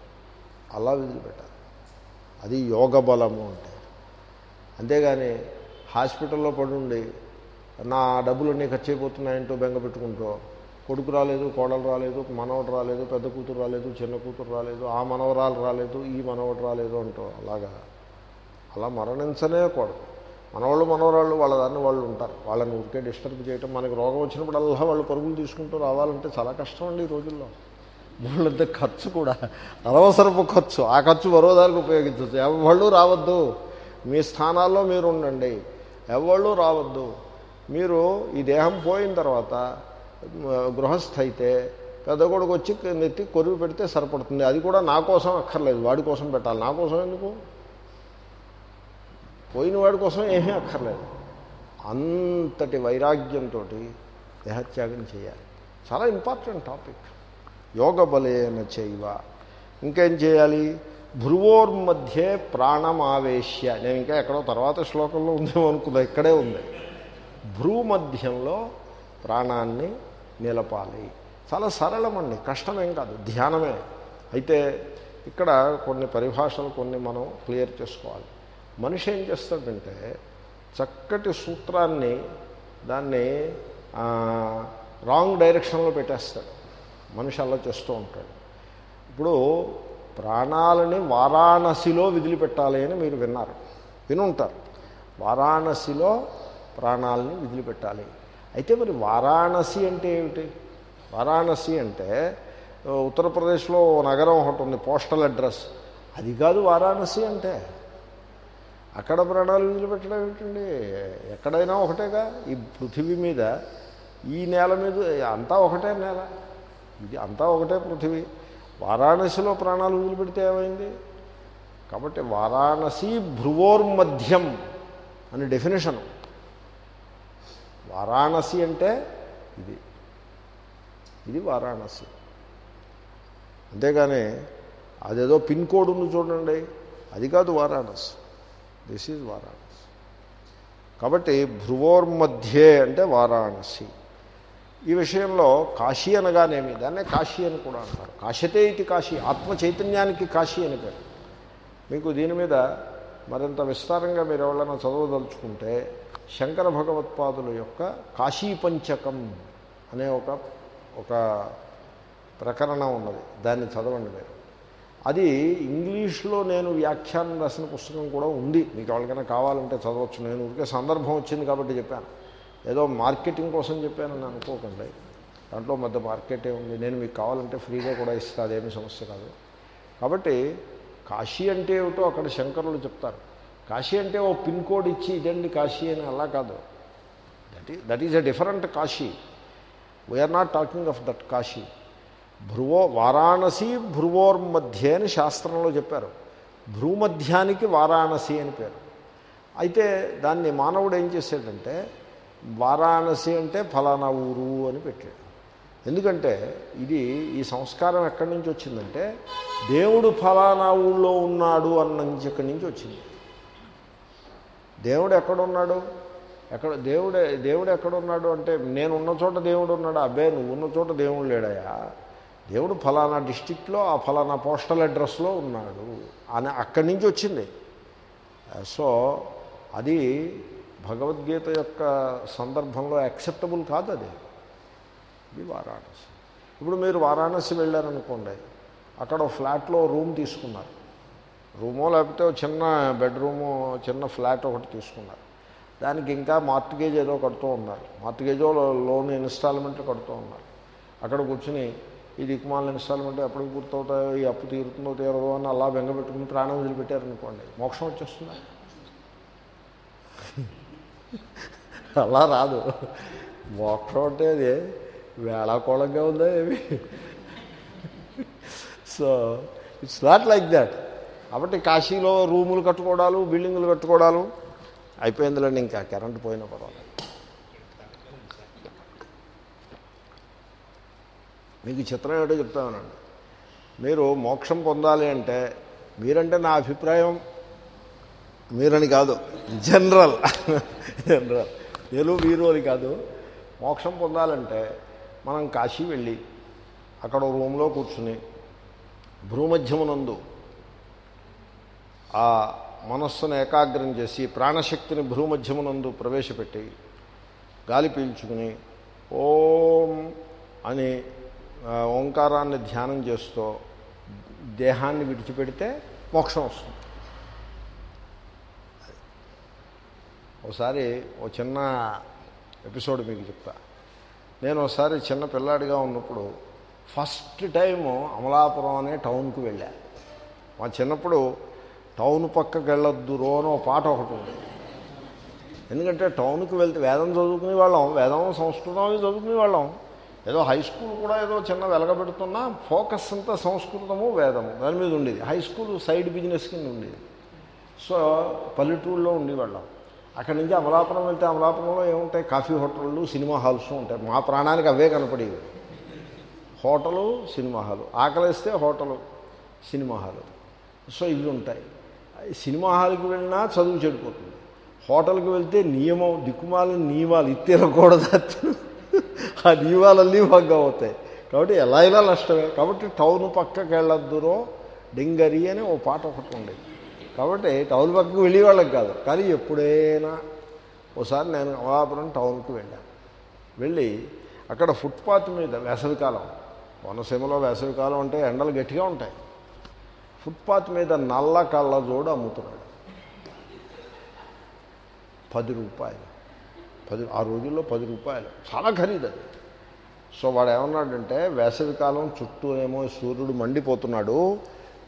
అలా వదిలిపెట్టాలి. అది యోగ బలము అంటే. అంతేగాని హాస్పిటల్లో పడుండి నా డబ్బులన్నీ ఖర్చు అయిపోతున్నాయంటూ బెంగ పెట్టుకుంటూ కొడుకు రాలేదు కోడలు రాలేదు మనవడు రాలేదు పెద్ద కూతురు రాలేదు చిన్న కూతురు రాలేదు ఆ మనవరాలు రాలేదు ఈ మనవడు రాలేదు అంటూ అలాగా. అలా మరణించనే కూడదు మనవాళ్ళు మనవరాళ్ళు వాళ్ళ దాన్ని వాళ్ళు ఉంటారు. వాళ్ళని ఊరికే డిస్టర్బ్ చేయటం మనకి రోగం వచ్చినప్పుడు అల్లా వాళ్ళు పరుగులు తీసుకుంటూ రావాలంటే చాలా కష్టం అండి ఈ రోజుల్లో. వాళ్ళంత ఖర్చు కూడా. అనవసరపు ఖర్చు. ఆ ఖర్చు మరో ఉపయోగించవచ్చు. ఎవళ్ళు రావద్దు. మీ స్థానాల్లో మీరు ఉండండి. ఎవళ్ళు రావద్దు. మీరు ఈ దేహం పోయిన తర్వాత గృహస్థ అయితే పెద్ద కొడుకు వచ్చి నెత్తి కొరివి పెడితే సరిపడుతుంది. అది కూడా నా కోసం అక్కర్లేదు. వాడి కోసం పెట్టాలి. నా కోసం ఎందుకు? పోయిన వాడి కోసం ఏమీ అక్కర్లేదు. అంతటి వైరాగ్యంతో దేహత్యాగం చేయాలి. చాలా ఇంపార్టెంట్ టాపిక్. యోగ బలేన చేయవ ఇంకేం చేయాలి? భ్రువోర్మధ్యే ప్రాణమావేశ్య. నేను ఇంకా ఎక్కడో తర్వాత శ్లోకంలో ఉందేమో అనుకున్నా ఇక్కడే ఉంది. భ్రూ మధ్యంలో ప్రాణాన్ని నిలపాలి. చాలా సరళమండి. కష్టమేం కాదు. ధ్యానమే. అయితే ఇక్కడ కొన్ని పరిభాషలు కొన్ని మనం క్లియర్ చేసుకోవాలి. మనిషి ఏం చేస్తాడంటే చక్కటి సూత్రాన్ని దాన్ని రాంగ్ డైరెక్షన్లో పెట్టేస్తాడు. మనిషి అలా చేస్తూ ఉంటాడు. ఇప్పుడు ప్రాణాలని వారాణసిలో విదిలిపెట్టాలి అని మీరు విన్నారు. వినుంటారు. వారాణసిలో ప్రాణాలని విదిలిపెట్టాలి. అయితే మరి వారాణసి అంటే ఏమిటి? వారాణసి అంటే ఉత్తరప్రదేశ్లో నగరం ఒకటి ఉంది పోస్టల్ అడ్రస్. అది కాదు వారాణసి అంటే. అక్కడ ప్రాణాలు వదిలిపెట్టడం ఏమిటండి? ఎక్కడైనా ఒకటేగా. ఈ పృథివీ మీద ఈ నేల మీద అంతా ఒకటే నేల. ఇది అంతా ఒకటే పృథివీ. వారాణసిలో ప్రాణాలు వదిలిపెడితే ఏమైంది? కాబట్టి వారాణసి భ్రువోర్మధ్యం అని డెఫినేషన్. వారాణసి అంటే ఇది. ఇది వారాణసి. అంతేగాని అదేదో పిన్ కోడ్ ఉంది చూడండి. అది కాదు వారాణసి. This is Varanasi. కాబట్టి భ్రువోర్మధ్యే అంటే వారాణసి. ఈ విషయంలో కాశీ అనగానేమి? దాన్నే కాశీ అని కూడా అంటారు. కాశతే ఇది కాశీ. ఆత్మ చైతన్యానికి కాశీ అని పేరు. మీకు దీని మీద మరింత విస్తారంగా మీరు ఎవరైనా చదవదలుచుకుంటే శంకర భగవత్పాదుల యొక్క కాశీ పంచకం అనే ఒక ఒక ప్రకరణం ఉన్నది. దాన్ని చదవండి మీరు. అది ఇంగ్లీష్లో నేను వ్యాఖ్యానం రాసిన పుస్తకం కూడా ఉంది. మీకు ఎవరికైనా కావాలంటే చదవచ్చు. నేను ఊరికే సందర్భం వచ్చింది కాబట్టి చెప్పాను. ఏదో మార్కెటింగ్ కోసం చెప్పానని అనుకోకండి. దాంట్లో మధ్య మార్కెటే ఉంది. నేను మీకు కావాలంటే ఫ్రీగా కూడా ఇస్తా అదేమి సమస్య కాదు. కాబట్టి కాశీ అంటే ఏమిటో అక్కడ శంకరులు చెప్తారు. కాశీ అంటే ఓ పిన్ కోడ్ ఇచ్చి ఇదండి కాశీ అని అలా కాదు. దట్ ఈ that is a different Kashi. We're not talking of that Kashi. భ్రువో Varanasi భ్రువోర్మధ్యే అని శాస్త్రంలో చెప్పారు. భ్రూమధ్యానికి వారాణసి అని పేరు. అయితే దాన్ని మానవుడు ఏం చేశాడంటే వారాణసి అంటే ఫలానా ఊరు అని పెట్టాడు. ఎందుకంటే ఇది ఈ సంస్కారం ఎక్కడి నుంచి వచ్చిందంటే దేవుడు ఫలానా ఊళ్ళో ఉన్నాడు అన్న ఇక్కడి నుంచి వచ్చింది. దేవుడు ఎక్కడున్నాడు? ఎక్కడ దేవుడే దేవుడు ఎక్కడున్నాడు అంటే నేను ఉన్న చోట దేవుడు ఉన్నాడు? అబ్బే నువ్వు ఉన్న చోట దేవుడు లేడాయా? దేవుడు ఫలానా డిస్టిక్లో ఆ ఫలానా పోస్టల్ అడ్రస్లో ఉన్నాడు అని అక్కడి నుంచి వచ్చింది. సో అది భగవద్గీత యొక్క సందర్భంలో యాక్సెప్టబుల్ కాదు అది. ఇది వారాణసి. ఇప్పుడు మీరు వారాణసి వెళ్ళారనుకోండి అక్కడ ఫ్లాట్లో రూమ్ తీసుకున్నారు. రూమో లేకపోతే చిన్న బెడ్రూము చిన్న ఫ్లాట్ ఒకటి తీసుకున్నారు. దానికి ఇంకా మార్టిగేజ్ ఏదో కడుతూ ఉన్నారు. మార్టిగేజో లోన్ ఇన్స్టాల్మెంట్ కడుతూ ఉన్నారు. అక్కడ కూర్చుని ఈ దిక్మాల ఇన్స్టాల్మెంట్ ఎప్పటికి పూర్తవుతాయో ఈ అప్పు తీరుతుందో తీరదో అని అలా బెంగపెట్టుకుని ప్రాణం వదిలిపెట్టారనుకోండి మోక్షం వచ్చేస్తుందా? అలా రాదు. మోక్షం అంటే అది వేళాకోళంగా ఉందా ఏమి? So it's not like that కాబట్టి కాశీలో రూములు కట్టుకోవడాలు బిల్డింగులు కట్టుకోవడాలు అయిపోయిందిలేండి ఇంకా కరెంట్ పోయినా పర్వాలేదు. మీకు చిత్రం ఏంటో చెప్తామనండి మీరు మోక్షం పొందాలి అంటే మీరంటే నా అభిప్రాయం మీరని కాదు జనరల్. జనరల్. నేను వీరు అని కాదు. మోక్షం పొందాలంటే మనం కాశీ వెళ్ళి అక్కడ రూమ్లో కూర్చుని భ్రూమధ్యమునందు ఆ మనస్సును ఏకాగ్రం చేసి ప్రాణశక్తిని భ్రూమధ్యమునందు ప్రవేశపెట్టి గాలి పీల్చుకుని ఓం అని ఓంకారాన్ని ధ్యానం చేస్తూ దేహాన్ని విడిచిపెడితే మోక్షం వస్తుంది. ఒకసారి ఓ చిన్న ఎపిసోడ్ మీకు చెప్తా. నేను ఒకసారి చిన్న పిల్లాడిగా ఉన్నప్పుడు ఫస్ట్ టైము అమలాపురం అనే టౌన్కు వెళ్ళా. మా చిన్నప్పుడు టౌన్ పక్కకి వెళ్ళొద్దు రో అని ఒక పాట ఒకటి ఉంది. ఎందుకంటే టౌన్కి వెళ్తే వేదం చదువుకునే వాళ్ళం వేదం సంస్కృతం అవి చదువుకునే వాళ్ళం. ఏదో హై స్కూల్ కూడా ఏదో చిన్న వెలగబెడుతున్నా ఫోకస్ అంతా సంస్కృతము వేదము. దాని మీద ఉండేది. హై స్కూల్ సైడ్ బిజినెస్ కింద ఉండేది. సో పల్లెటూరులో ఉండేవాళ్ళం. అక్కడి నుంచి అమలాపురం వెళ్తే అమలాపురంలో ఏముంటాయి? కాఫీ హోటళ్ళు సినిమా హాల్స్ ఉంటాయి. మా ప్రాణానికి అవే కనపడేవి. Hotel cinema hall. ఆకలిస్తే hotel cinema hall. So ఇవి ఉంటాయి. సినిమా హాల్కి వెళ్ళినా చదువు చెడిపోతుంది. హోటల్కి వెళ్తే నియమం దిక్కుమాల నియమాలు ఇత్తేరకూడదు ఆ నియమాలన్నీ బాగా అవుతాయి. కాబట్టి ఎలా ఇలా నష్టమే. కాబట్టి టౌన్ పక్కకి వెళ్ళొద్దురో డింగరి అని ఓ పాట ఒకటి ఉండేది. కాబట్టి టౌన్ పక్కకు వెళ్ళేవాళ్ళకి కాదు. కానీ ఎప్పుడైనా ఒకసారి నేను అమలాపురం టౌన్కి వెళ్ళాను. వెళ్ళి అక్కడ ఫుట్పాత్ మీద వేసవికాలం కోనసీమలో వేసవికాలం అంటే ఎండలు గట్టిగా ఉంటాయి. ఫుట్పాత్ మీద నల్ల కళ్ళజోడు అమ్ముతున్నాడు. పది రూపాయలు. పది ఆ రోజుల్లో పది రూపాయలు. చాలా ఖరీదు అది. సో వాడు ఏమన్నాడంటే వేసవికాలం చుట్టూ ఏమో సూర్యుడు మండిపోతున్నాడు.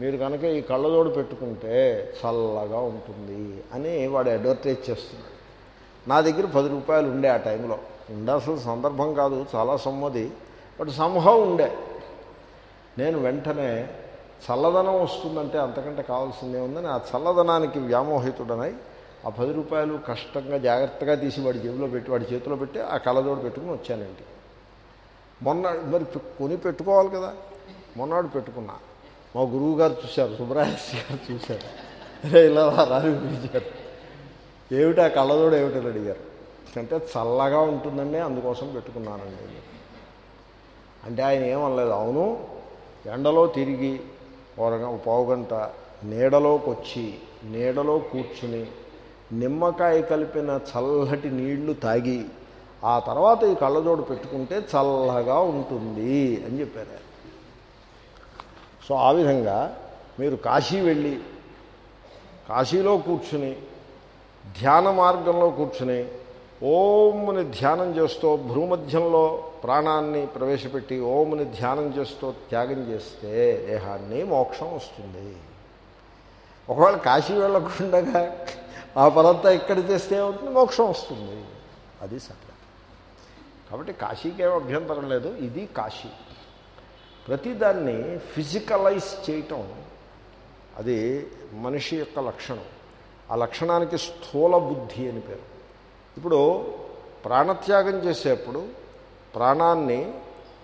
మీరు కనుక ఈ కళ్ళజోడు పెట్టుకుంటే చల్లగా ఉంటుంది అని వాడు అడ్వర్టైజ్ చేస్తున్నాడు. నా దగ్గర పది రూపాయలు ఉండే ఆ టైంలో. ఉండే అసలు సందర్భం కాదు చాలా సమ్మది బట్ సంభవం ఉండే. నేను వెంటనే చల్లదనం వస్తుందంటే అంతకంటే కావాల్సిందే ఉందని ఆ చల్లదనానికి వ్యామోహితుడనై ఆ పది రూపాయలు కష్టంగా జాగ్రత్తగా తీసి వాడి జేబులో పెట్టి వాడి చేతిలో పెట్టి ఆ కళ్ళజోడు పెట్టుకుని వచ్చానండి. మొన్న మరి కొని పెట్టుకోవాలి కదా. మొన్నాడు పెట్టుకున్నా. మా గురువు గారు చూశారు సుబ్రహ్మణ్య గారు చూశారు. అరే ఇలా రాని పిలిచారు. ఏమిటి ఆ కళ్ళజోడు ఏమిటని అడిగారు. అంటే చల్లగా ఉంటుందండి అందుకోసం పెట్టుకున్నానండి అంటే ఆయన ఏమనలేదు అవును ఎండలో తిరిగి ఒక పావుగంట నీడలోకి వచ్చి నీడలో కూర్చుని నిమ్మకాయ కలిపిన చల్లటి నీళ్ళు తాగి ఆ తర్వాత ఈ కళ్ళజోడు పెట్టుకుంటే చల్లగా ఉంటుంది అని చెప్పారు సో ఆ విధంగా మీరు కాశీ వెళ్ళి కాశీలో కూర్చుని ధ్యాన మార్గంలో కూర్చుని ఓంని ధ్యానం చేస్తూ భ్రూమధ్యంలో ప్రాణాన్ని ప్రవేశపెట్టి ఓంని ధ్యానం చేస్తూ త్యాగం చేస్తే దేహాన్ని మోక్షం వస్తుంది. ఒకవేళ కాశీ వెళ్ళకుండా ఆ పనంతా ఇక్కడ చేస్తే ఏమవుతుంది? మోక్షం వస్తుంది. అది సరే కాబట్టి కాశీకి ఏం అభ్యంతరం లేదు. ఇది కాశీ. ప్రతిదాన్ని ఫిజికలైజ్ చేయటం అది మనిషి యొక్క లక్షణం. ఆ లక్షణానికి స్థూల బుద్ధి అని పేరు. ఇప్పుడు ప్రాణత్యాగం చేసేప్పుడు ప్రాణాన్ని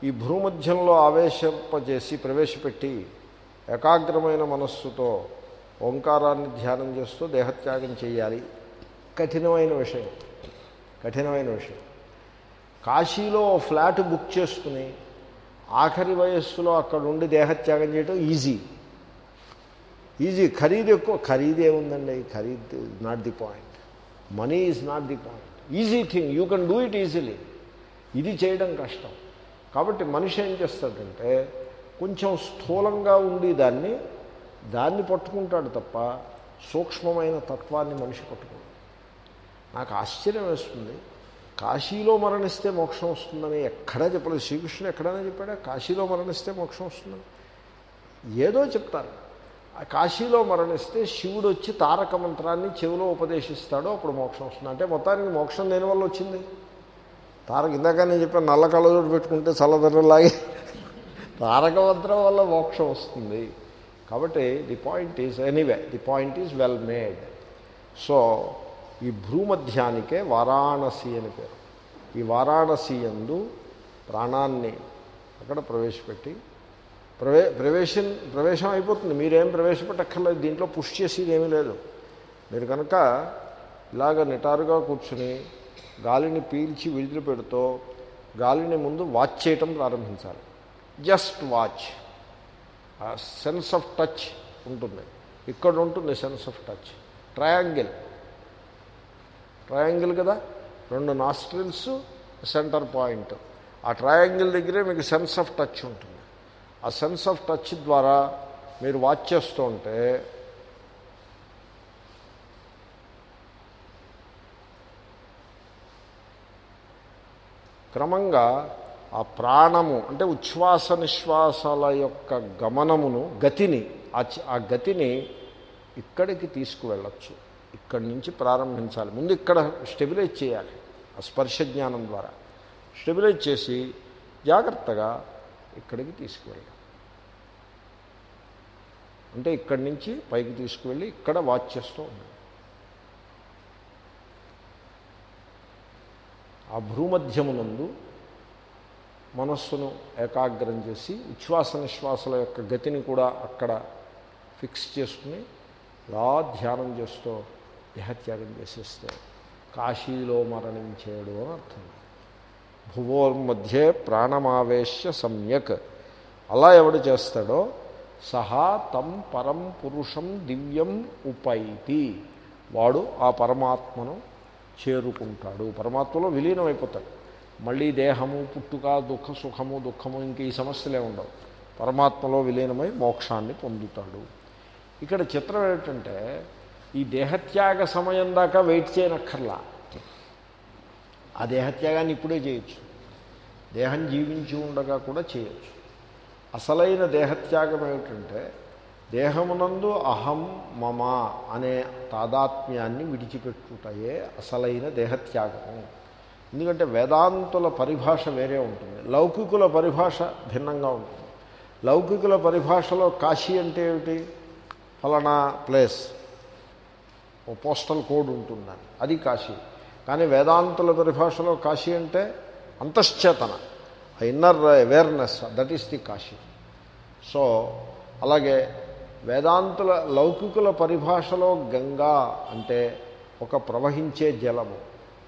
ఈ భూమధ్యంలో ఆవేశింపజేసి ప్రవేశపెట్టి ఏకాగ్రమైన మనస్సుతో ఓంకారాన్ని ధ్యానం చేస్తూ దేహత్యాగం చేయాలి. కఠినమైన విషయం. కఠినమైన విషయం. కాశీలో ఓ ఫ్లాట్ బుక్ చేసుకుని ఆఖరి వయస్సులో అక్కడ ఉండి దేహత్యాగం చేయడం ఈజీ. ఈజీ. ఖరీదు ఎక్కువ. ఖరీదే ఉందండి. ఖరీదు not the point money is not the point easy thing you can do it easily ఇది చేయడం కష్టం. కాబట్టి మనిషి ఏం చేస్తాడంటే కొంచెం స్థూలంగా ఉండి దాన్ని దాన్ని పట్టుకుంటాడు తప్ప సూక్ష్మమైన తత్వాన్ని మనిషి పట్టుకుంటాడు నాకు ఆశ్చర్యం వేస్తుంది. కాశీలో మరణిస్తే మోక్షం వస్తుందని ఎక్కడా చెప్పలేదు. శ్రీకృష్ణుడు ఎక్కడైనా చెప్పాడా? కాశీలో మరణిస్తే మోక్షం వస్తుందని ఏదో చెప్తారు. ఆ కాశీలో మరణిస్తే శివుడు వచ్చి తారక మంత్రాన్ని చెవిలో ఉపదేశిస్తాడు అప్పుడు మోక్షం వస్తుంది. అంటే మొత్తానికి మోక్షం దేని వల్ల వచ్చింది? తారక ఇందాక నేను చెప్పాను నల్ల కళ్ళజోడు పెట్టుకుంటే చల్లదనలాగే తారక మంత్రం వల్ల మోక్షం వస్తుంది. కాబట్టి the point is anyway. The point is well made. So ఈ భ్రూమధ్యానికే వారాణసి అని పేరు. ఈ వారాణసి ఎందు ప్రాణాన్ని అక్కడ ప్రవేశపెట్టి ప్రవే ప్రవేశం ప్రవేశం అయిపోతుంది. మీరేం ప్రవేశపెట్టక్కర్లేదు. దీంట్లో పుష్ చేసేది ఏమీ లేదు. మీరు కనుక ఇలాగ నిటారుగా కూర్చుని గాలిని పీల్చి విడుదల పెడుతూ గాలిని ముందు వాచ్ చేయటం ప్రారంభించాలి. Just watch. Sense of touch ఉంటుంది. ఇక్కడ ఉంటుంది sense of touch. Triangle. Triangle కదా? రెండు నాస్ట్రిల్స్ సెంటర్ పాయింట్. ఆ ట్రయాంగిల్ దగ్గరే మీకు సెన్స్ ఆఫ్ టచ్ ఉంటుంది. ఆ సెన్స్ ఆఫ్ టచ్ ద్వారా మీరు వాచ్ చేస్తూ ఉంటే క్రమంగా ఆ ప్రాణము అంటే ఉచ్ఛ్వాస నిశ్వాసాల యొక్క గమనమును గతిని ఆ ఆ గతిని ఇక్కడికి తీసుకువెళ్ళచ్చు. ఇక్కడి నుంచి ప్రారంభించాలి. ముందు ఇక్కడ స్టెబిలైజ్ చేయాలి ఆ స్పర్శ జ్ఞానం ద్వారా. స్టెబిలైజ్ చేసి జాగ్రత్తగా ఇక్కడికి తీసుకువెళ్ళాలి అంటే ఇక్కడి నుంచి పైకి తీసుకువెళ్ళి ఇక్కడ వాచ్ చేస్తూ ఉండాలి ఆ భ్రూమధ్యమునందు మనస్సును ఏకాగ్రం చేసి ఉచ్ఛ్వాస నిశ్వాసల యొక్క గతిని కూడా అక్కడ ఫిక్స్ చేసుకుని ఇలా ధ్యానం చేస్తూ దేహత్యాగం చేసేస్తే కాశీలో మరణించాడు అని అర్థం. భువోర్మధ్యే ప్రాణమావేశ్య సమ్యక్. అలా ఎవడు చేస్తాడో? సహా తం పరం పురుషం దివ్యం ఉపైతి. వాడు ఆ పరమాత్మను చేరుకుంటాడు. పరమాత్మలో విలీనమైపోతాడు. మళ్ళీ దేహము పుట్టుక దుఃఖ సుఖము దుఃఖము ఇంక ఈ సమస్యలే ఉండవు. పరమాత్మలో విలీనమై మోక్షాన్ని పొందుతాడు. ఇక్కడ చిత్రం ఏంటంటే ఈ దేహత్యాగ సమయం దాకా వెయిట్ చేయనక్కర్లా. ఆ దేహత్యాగాన్ని ఇప్పుడే చేయొచ్చు. దేహం జీవించి ఉండగా కూడా చేయొచ్చు. అసలైన దేహత్యాగం ఏమిటంటే దేహమునందు అహం మమ అనే తాదాత్మ్యాన్ని విడిచిపెట్టుటయే అసలైన దేహత్యాగము. ఎందుకంటే వేదాంతుల పరిభాష వేరే ఉంటుంది. లౌకికుల పరిభాష భిన్నంగా ఉంటుంది. లౌకికుల పరిభాషలో కాశీ అంటే ఏమిటి? ఫలానా ప్లేస్. ఓ పోస్టల్ కోడ్ ఉంటుందని అది కాశీ. కానీ వేదాంతుల పరిభాషలో కాశీ అంటే అంతశ్చేతన inner awareness that is the Kashi. So అలాగే వేదాంతుల లౌకికుల పరిభాషలో గంగా అంటే ఒక ప్రవహించే జలము.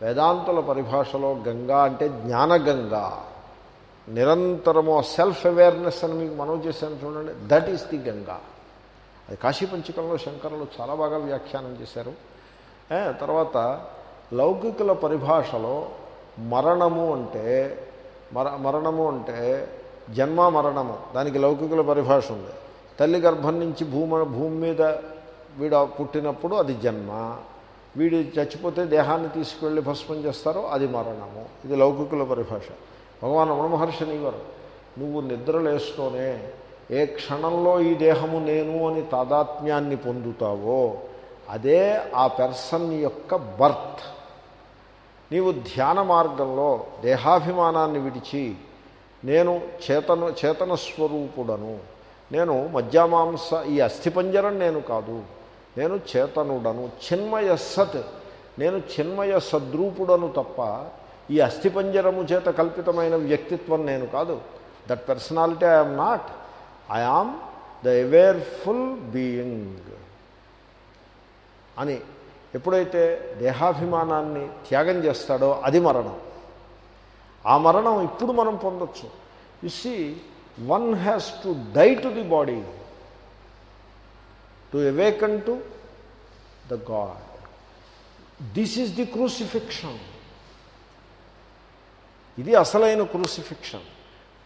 వేదాంతుల పరిభాషలో గంగా అంటే జ్ఞానగంగా. నిరంతరము సెల్ఫ్ అవేర్నెస్ అని మీకు మనం చేశాను చూడండి. That is the Ganga. అది కాశీ పంచకంలో శంకరులు చాలా బాగా వ్యాఖ్యానం చేశారు. తర్వాత లౌకికుల పరిభాషలో మరణము అంటే మర మరణము అంటే జన్మ మరణము దానికి లౌకికుల పరిభాష ఉంది. తల్లి గర్భం నుంచి భూమ భూమి మీద వీడు పుట్టినప్పుడు అది జన్మ. వీడు చచ్చిపోతే దేహాన్ని తీసుకువెళ్ళి భస్మం చేస్తారో అది మరణము. ఇది లౌకికుల పరిభాష. భగవాన్ రమణ మహర్షి నీవారు నువ్వు నిద్రలేస్తూనే ఏ క్షణంలో ఈ దేహము నేను అని తాదాత్మ్యాన్ని పొందుతావో అదే ఆ పెర్సన్ యొక్క బర్త్ నీవు ధ్యాన మార్గంలో దేహాభిమానాన్ని విడిచి నేను చేతన చేతన స్వరూపుడను. నేను మధ్యమాంస ఈ అస్థిపంజరం నేను కాదు. నేను చేతనుడను. చిన్మయ సత్. నేను చిన్మయ సద్రూపుడను తప్ప ఈ అస్థిపంజరము చేత కల్పితమైన వ్యక్తిత్వం నేను కాదు. That personality I'm not I am the awareful being అని ఎప్పుడైతే దేహాభిమానాన్ని త్యాగం చేస్తాడో అది మరణం. ఆ మరణం ఇప్పుడు మనం పొందొచ్చు. You see one has to die to the body to awaken to the god this is the crucifixion ఇది అసలైన క్రూసిఫిక్షన్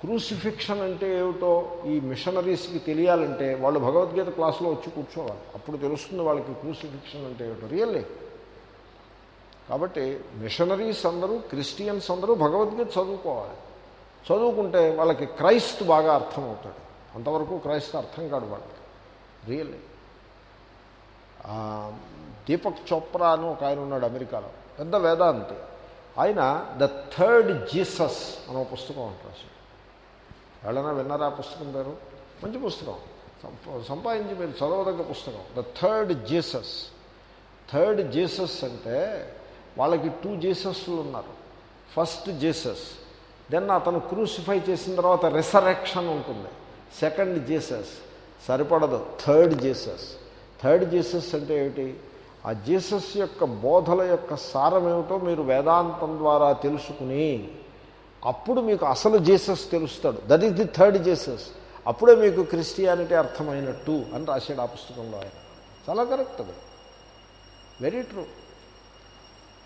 క్రూసిఫిక్షన్ అంటే ఏమిటో ఈ మిషనరీస్కి తెలియాలంటే వాళ్ళు భగవద్గీత క్లాసులో వచ్చి కూర్చోవాలి. అప్పుడు తెలుస్తుంది వాళ్ళకి క్రూసిఫిక్షన్ అంటే ఏమిటో. రియల్లీ కాబట్టి మిషనరీస్ అందరూ క్రిస్టియన్స్ అందరూ భగవద్గీత చదువుకోవాలి. చదువుకుంటే వాళ్ళకి క్రైస్తు బాగా అర్థమవుతాడు. అంతవరకు క్రైస్తు అర్థం కాడు వాళ్ళకి. రియల్లీ దీపక్ చోప్రా అని ఒక ఆయన ఉన్నాడు అమెరికాలో. పెద్ద వేదాంతి. ఆయన ద థర్డ్ జీసస్ అనే పుస్తకం అంటారు ఎవరైనా విన్నారా పుస్తకం పేరు? మంచి పుస్తకం. సంప- సంపాదించి మీరు చదవదగ్గ పుస్తకం. The third Jesus third Jesus అంటే వాళ్ళకి టూ జీసస్లు ఉన్నారు. ఫస్ట్ జీసస్ దెన్ అతను క్రూసిఫై చేసిన తర్వాత రిసరెక్షన్ ఉంటుంది. సెకండ్ జీసస్ సరిపడదు. థర్డ్ జీసస్ థర్డ్ జీసస్ అంటే ఏమిటి? ఆ జీసస్ యొక్క బోధల యొక్క సారం ఏమిటో మీరు వేదాంతం ద్వారా తెలుసుకుని అప్పుడు మీకు అసలు Jesus తెలుస్తాడు. That is the third Jesus. అప్పుడే మీకు క్రిస్టియానిటీ అర్థమైనట్టు అని రాశాడు ఆ పుస్తకంలో ఆయన. చాలా కరెక్ట్ అది. Very true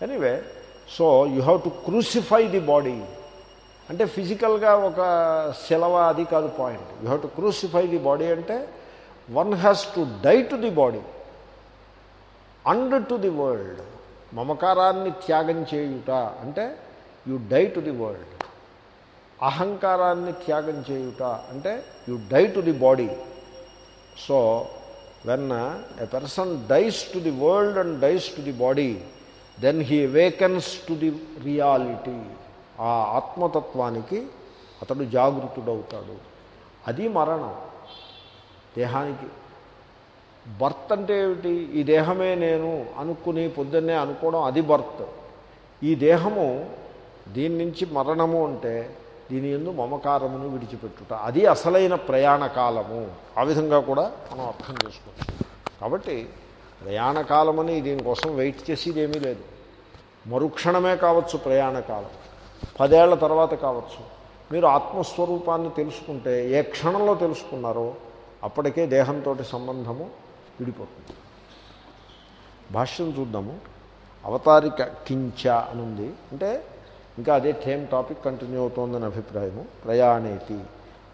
anyway so you have to crucify the body అంటే ఫిజికల్గా ఒక సెలవ అది కాదు point you have to crucify the body అంటే one has to die to the body and to the world మమకారాన్ని త్యాగం చేయుట అంటే you die to the world అహంకారాన్ని త్యాగం చేయుట అంటే you die to the body so when a person dies to the world and dies to the body then he wakens to the reality ఆ ఆత్మతత్వానికి అతడు జాగృతుడవుతాడు. అది మరణం. దేహానికి. బర్త్ అంటే ఏమిటి? ఈ దేహమే నేను అనుకుని పొద్దున్నే అనుకోవడం అది బర్త్. ఈ దేహము దీని నుంచి మరణము అంటే దీని ఎందు మమకారమును విడిచిపెట్టుట. అది అసలైన ప్రయాణ కాలము. ఆ విధంగా కూడా మనం అర్థం చేసుకోవచ్చు. కాబట్టి ప్రయాణ కాలమని దీనికోసం వెయిట్ చేసేది ఏమీ లేదు. మరుక్షణమే కావచ్చు ప్రయాణ కాలం. పదేళ్ళ తర్వాత కావచ్చు. మీరు ఆత్మస్వరూపాన్ని తెలుసుకుంటే ఏ క్షణంలో తెలుసుకున్నారో అప్పటికే దేహంతో సంబంధము విడిపోతుంది. భాష్యం చూద్దాము. అవతారిక కించ అని ఉంది అంటే ఇంకా అదే సేమ్ టాపిక్ కంటిన్యూ అవుతోందని అభిప్రాయము. ప్రయాణేతి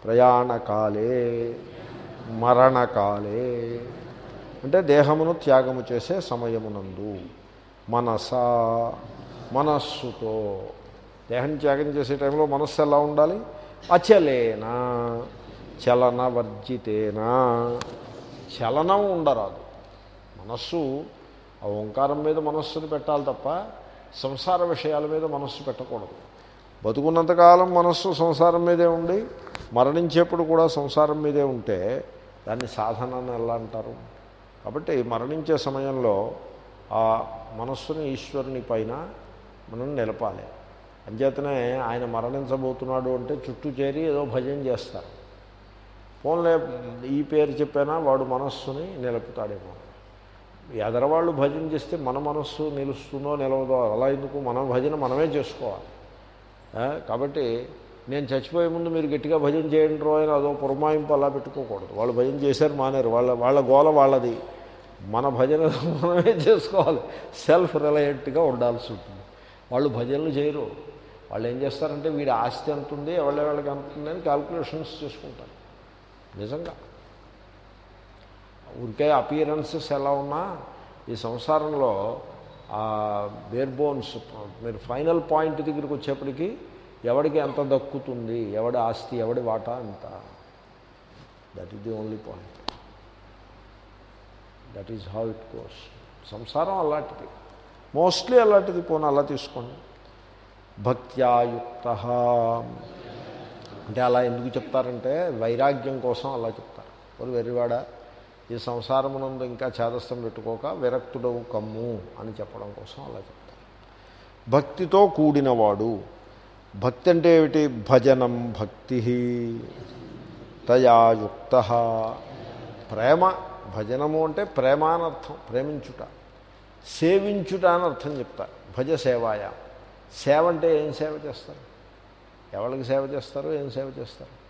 ప్రయాణకాలే మరణకాలే. అంటే దేహమును త్యాగము చేసే సమయమునందు మనస మనస్సుతో. దేహం త్యాగం చేసే టైంలో మనస్సు ఎలా ఉండాలి? అచలేనా చలనవర్జితేనా. చలనం ఉండరాదు. మనస్సు ఆ ఓంకారం మీద మనస్సును పెట్టాలి తప్ప సంసార విషయాల మీద మనస్సు పెట్టకూడదు. బతుకున్నంతకాలం మనస్సు సంసారం మీదే ఉండి మరణించేప్పుడు కూడా సంసారం మీదే ఉంటే దాన్ని సాధన అని ఎలా అంటారు? కాబట్టి మరణించే సమయంలో ఆ మనస్సుని ఈశ్వరుని పైన మనం నిలపాలి. అంచేతనే ఆయన మరణించబోతున్నాడు అంటే చుట్టూ చేరి ఏదో భజన చేస్తారు. ఫోన్లే ఈ పేరు చెప్పినా వాడు మనస్సుని నిలుపుతాడేమో. ఎదరవాళ్ళు భజన చేస్తే మన మనస్సు నిలుస్తుందో నిలవదో అలా ఎందుకు? మన భజన మనమే చేసుకోవాలి. కాబట్టి నేను చచ్చిపోయే ముందు మీరు గట్టిగా భజన చేయండి రో అని అదో పురమాయింపు అలా పెట్టుకోకూడదు. వాళ్ళు భజన చేశారు మానేరు. వాళ్ళ వాళ్ళ గోల వాళ్ళది. మన భజన మనమే చేసుకోవాలి. సెల్ఫ్ రిలయంట్గా ఉండాల్సి ఉంటుంది. వాళ్ళు భజనలు చేయరు. వాళ్ళు ఏం చేస్తారంటే వీడి ఆస్తి ఎంత ఉంది ఎవరి వాళ్ళకి ఎంత ఉంది అని క్యాల్కులేషన్స్ చేసుకుంటారు. నిజంగా. ఊరికే అపియరెన్సెస్ ఎలా ఉన్నా ఈ సంసారంలో బేర్ బోన్స్ మీరు ఫైనల్ పాయింట్ దగ్గరికి వచ్చేప్పటికి ఎవడికి ఎంత దక్కుతుంది ఎవడి ఆస్తి ఎవడి వాటా అంత. That is the only point that is how it course సంసారం అలాంటిది. మోస్ట్లీ అలాంటిది పోనీ అలా తీసుకోండి. భక్త్యాయుక్త. అంటే అలా ఎందుకు చెప్తారంటే వైరాగ్యం కోసం అలా చెప్తారు. ఒక వెర్రివాడ ఈ సంసారమునందు ఇంకా చేదస్థం పెట్టుకోక విరక్తుడవు కమ్ము అని చెప్పడం కోసం అలా చెప్తారు. భక్తితో కూడినవాడు భక్తి అంటే ఏమిటి? భజనం భక్తి తయాయుక్త. ప్రేమ భజనము అంటే ప్రేమ అనర్థం ప్రేమించుట. సేవించుట అని అర్థం చెప్తారు భజ సేవాయ. సేవ అంటే ఏం సేవ చేస్తారు? ఎవరికి సేవ చేస్తారు? ఏం సేవ చేస్తారు?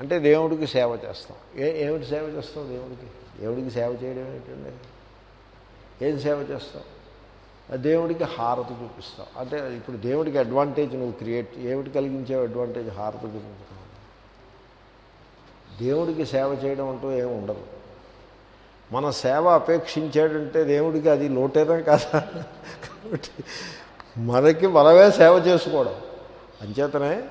అంటే దేవుడికి సేవ చేస్తాం. ఏ ఏమిటి సేవ చేస్తాం దేవుడికి? దేవుడికి సేవ చేయడం ఏంటండి? ఏం సేవ చేస్తాం? దేవుడికి హారతి చూపిస్తాం. అంటే ఇప్పుడు దేవుడికి అడ్వాంటేజ్ నువ్వు క్రియేట్ ఏమిటి కలిగించే అడ్వాంటేజ్ హారతి చూపించడం? దేవుడికి సేవ చేయడం అంటూ ఏమి ఉండదు. మన సేవ అపేక్షించాడంటే దేవుడికి అది లోటేనా కదా? కాబట్టి మనకి మనమే సేవ చేసుకోవడం. అంచేతనే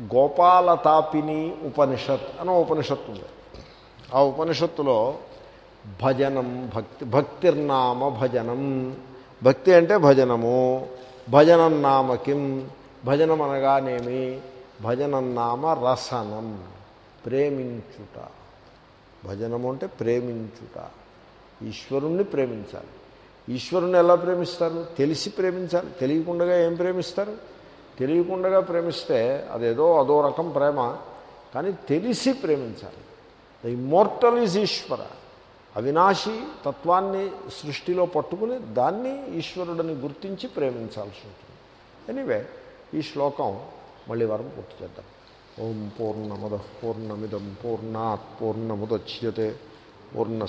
గోపాలతాపిని ఉపనిషత్ అని ఉపనిషత్తు ఉంది. ఆ ఉపనిషత్తులో భజనం భక్తి భక్తిర్నామ భజనం. భక్తి అంటే భజనము. భజనం నామ కిం? భజనం అనగానేమి? భజనం నామ రసనం. ప్రేమించుట. భజనము అంటే ప్రేమించుట. ఈశ్వరుణ్ణి ప్రేమించాలి. ఈశ్వరుని ఎలా ప్రేమిస్తారు? తెలిసి ప్రేమించాలి. తెలియకుండా ఏం ప్రేమిస్తారు? తెలియకుండా ప్రేమిస్తే అదేదో అదో రకం ప్రేమ కానీ తెలిసి ప్రేమించాలి. The immortal is Ishwara. Avinashi తత్వాన్ని సృష్టిలో పట్టుకుని దాన్ని ఈశ్వరుడిని గుర్తించి ప్రేమించాల్సి ఉంటుంది. ఎనీవే ఈ శ్లోకం మళ్ళీ వారం పూర్తి చేద్దాం. ఓం పూర్ణమద పూర్ణమిదం పూర్ణాత్ పూర్ణముద్యతే పూర్ణ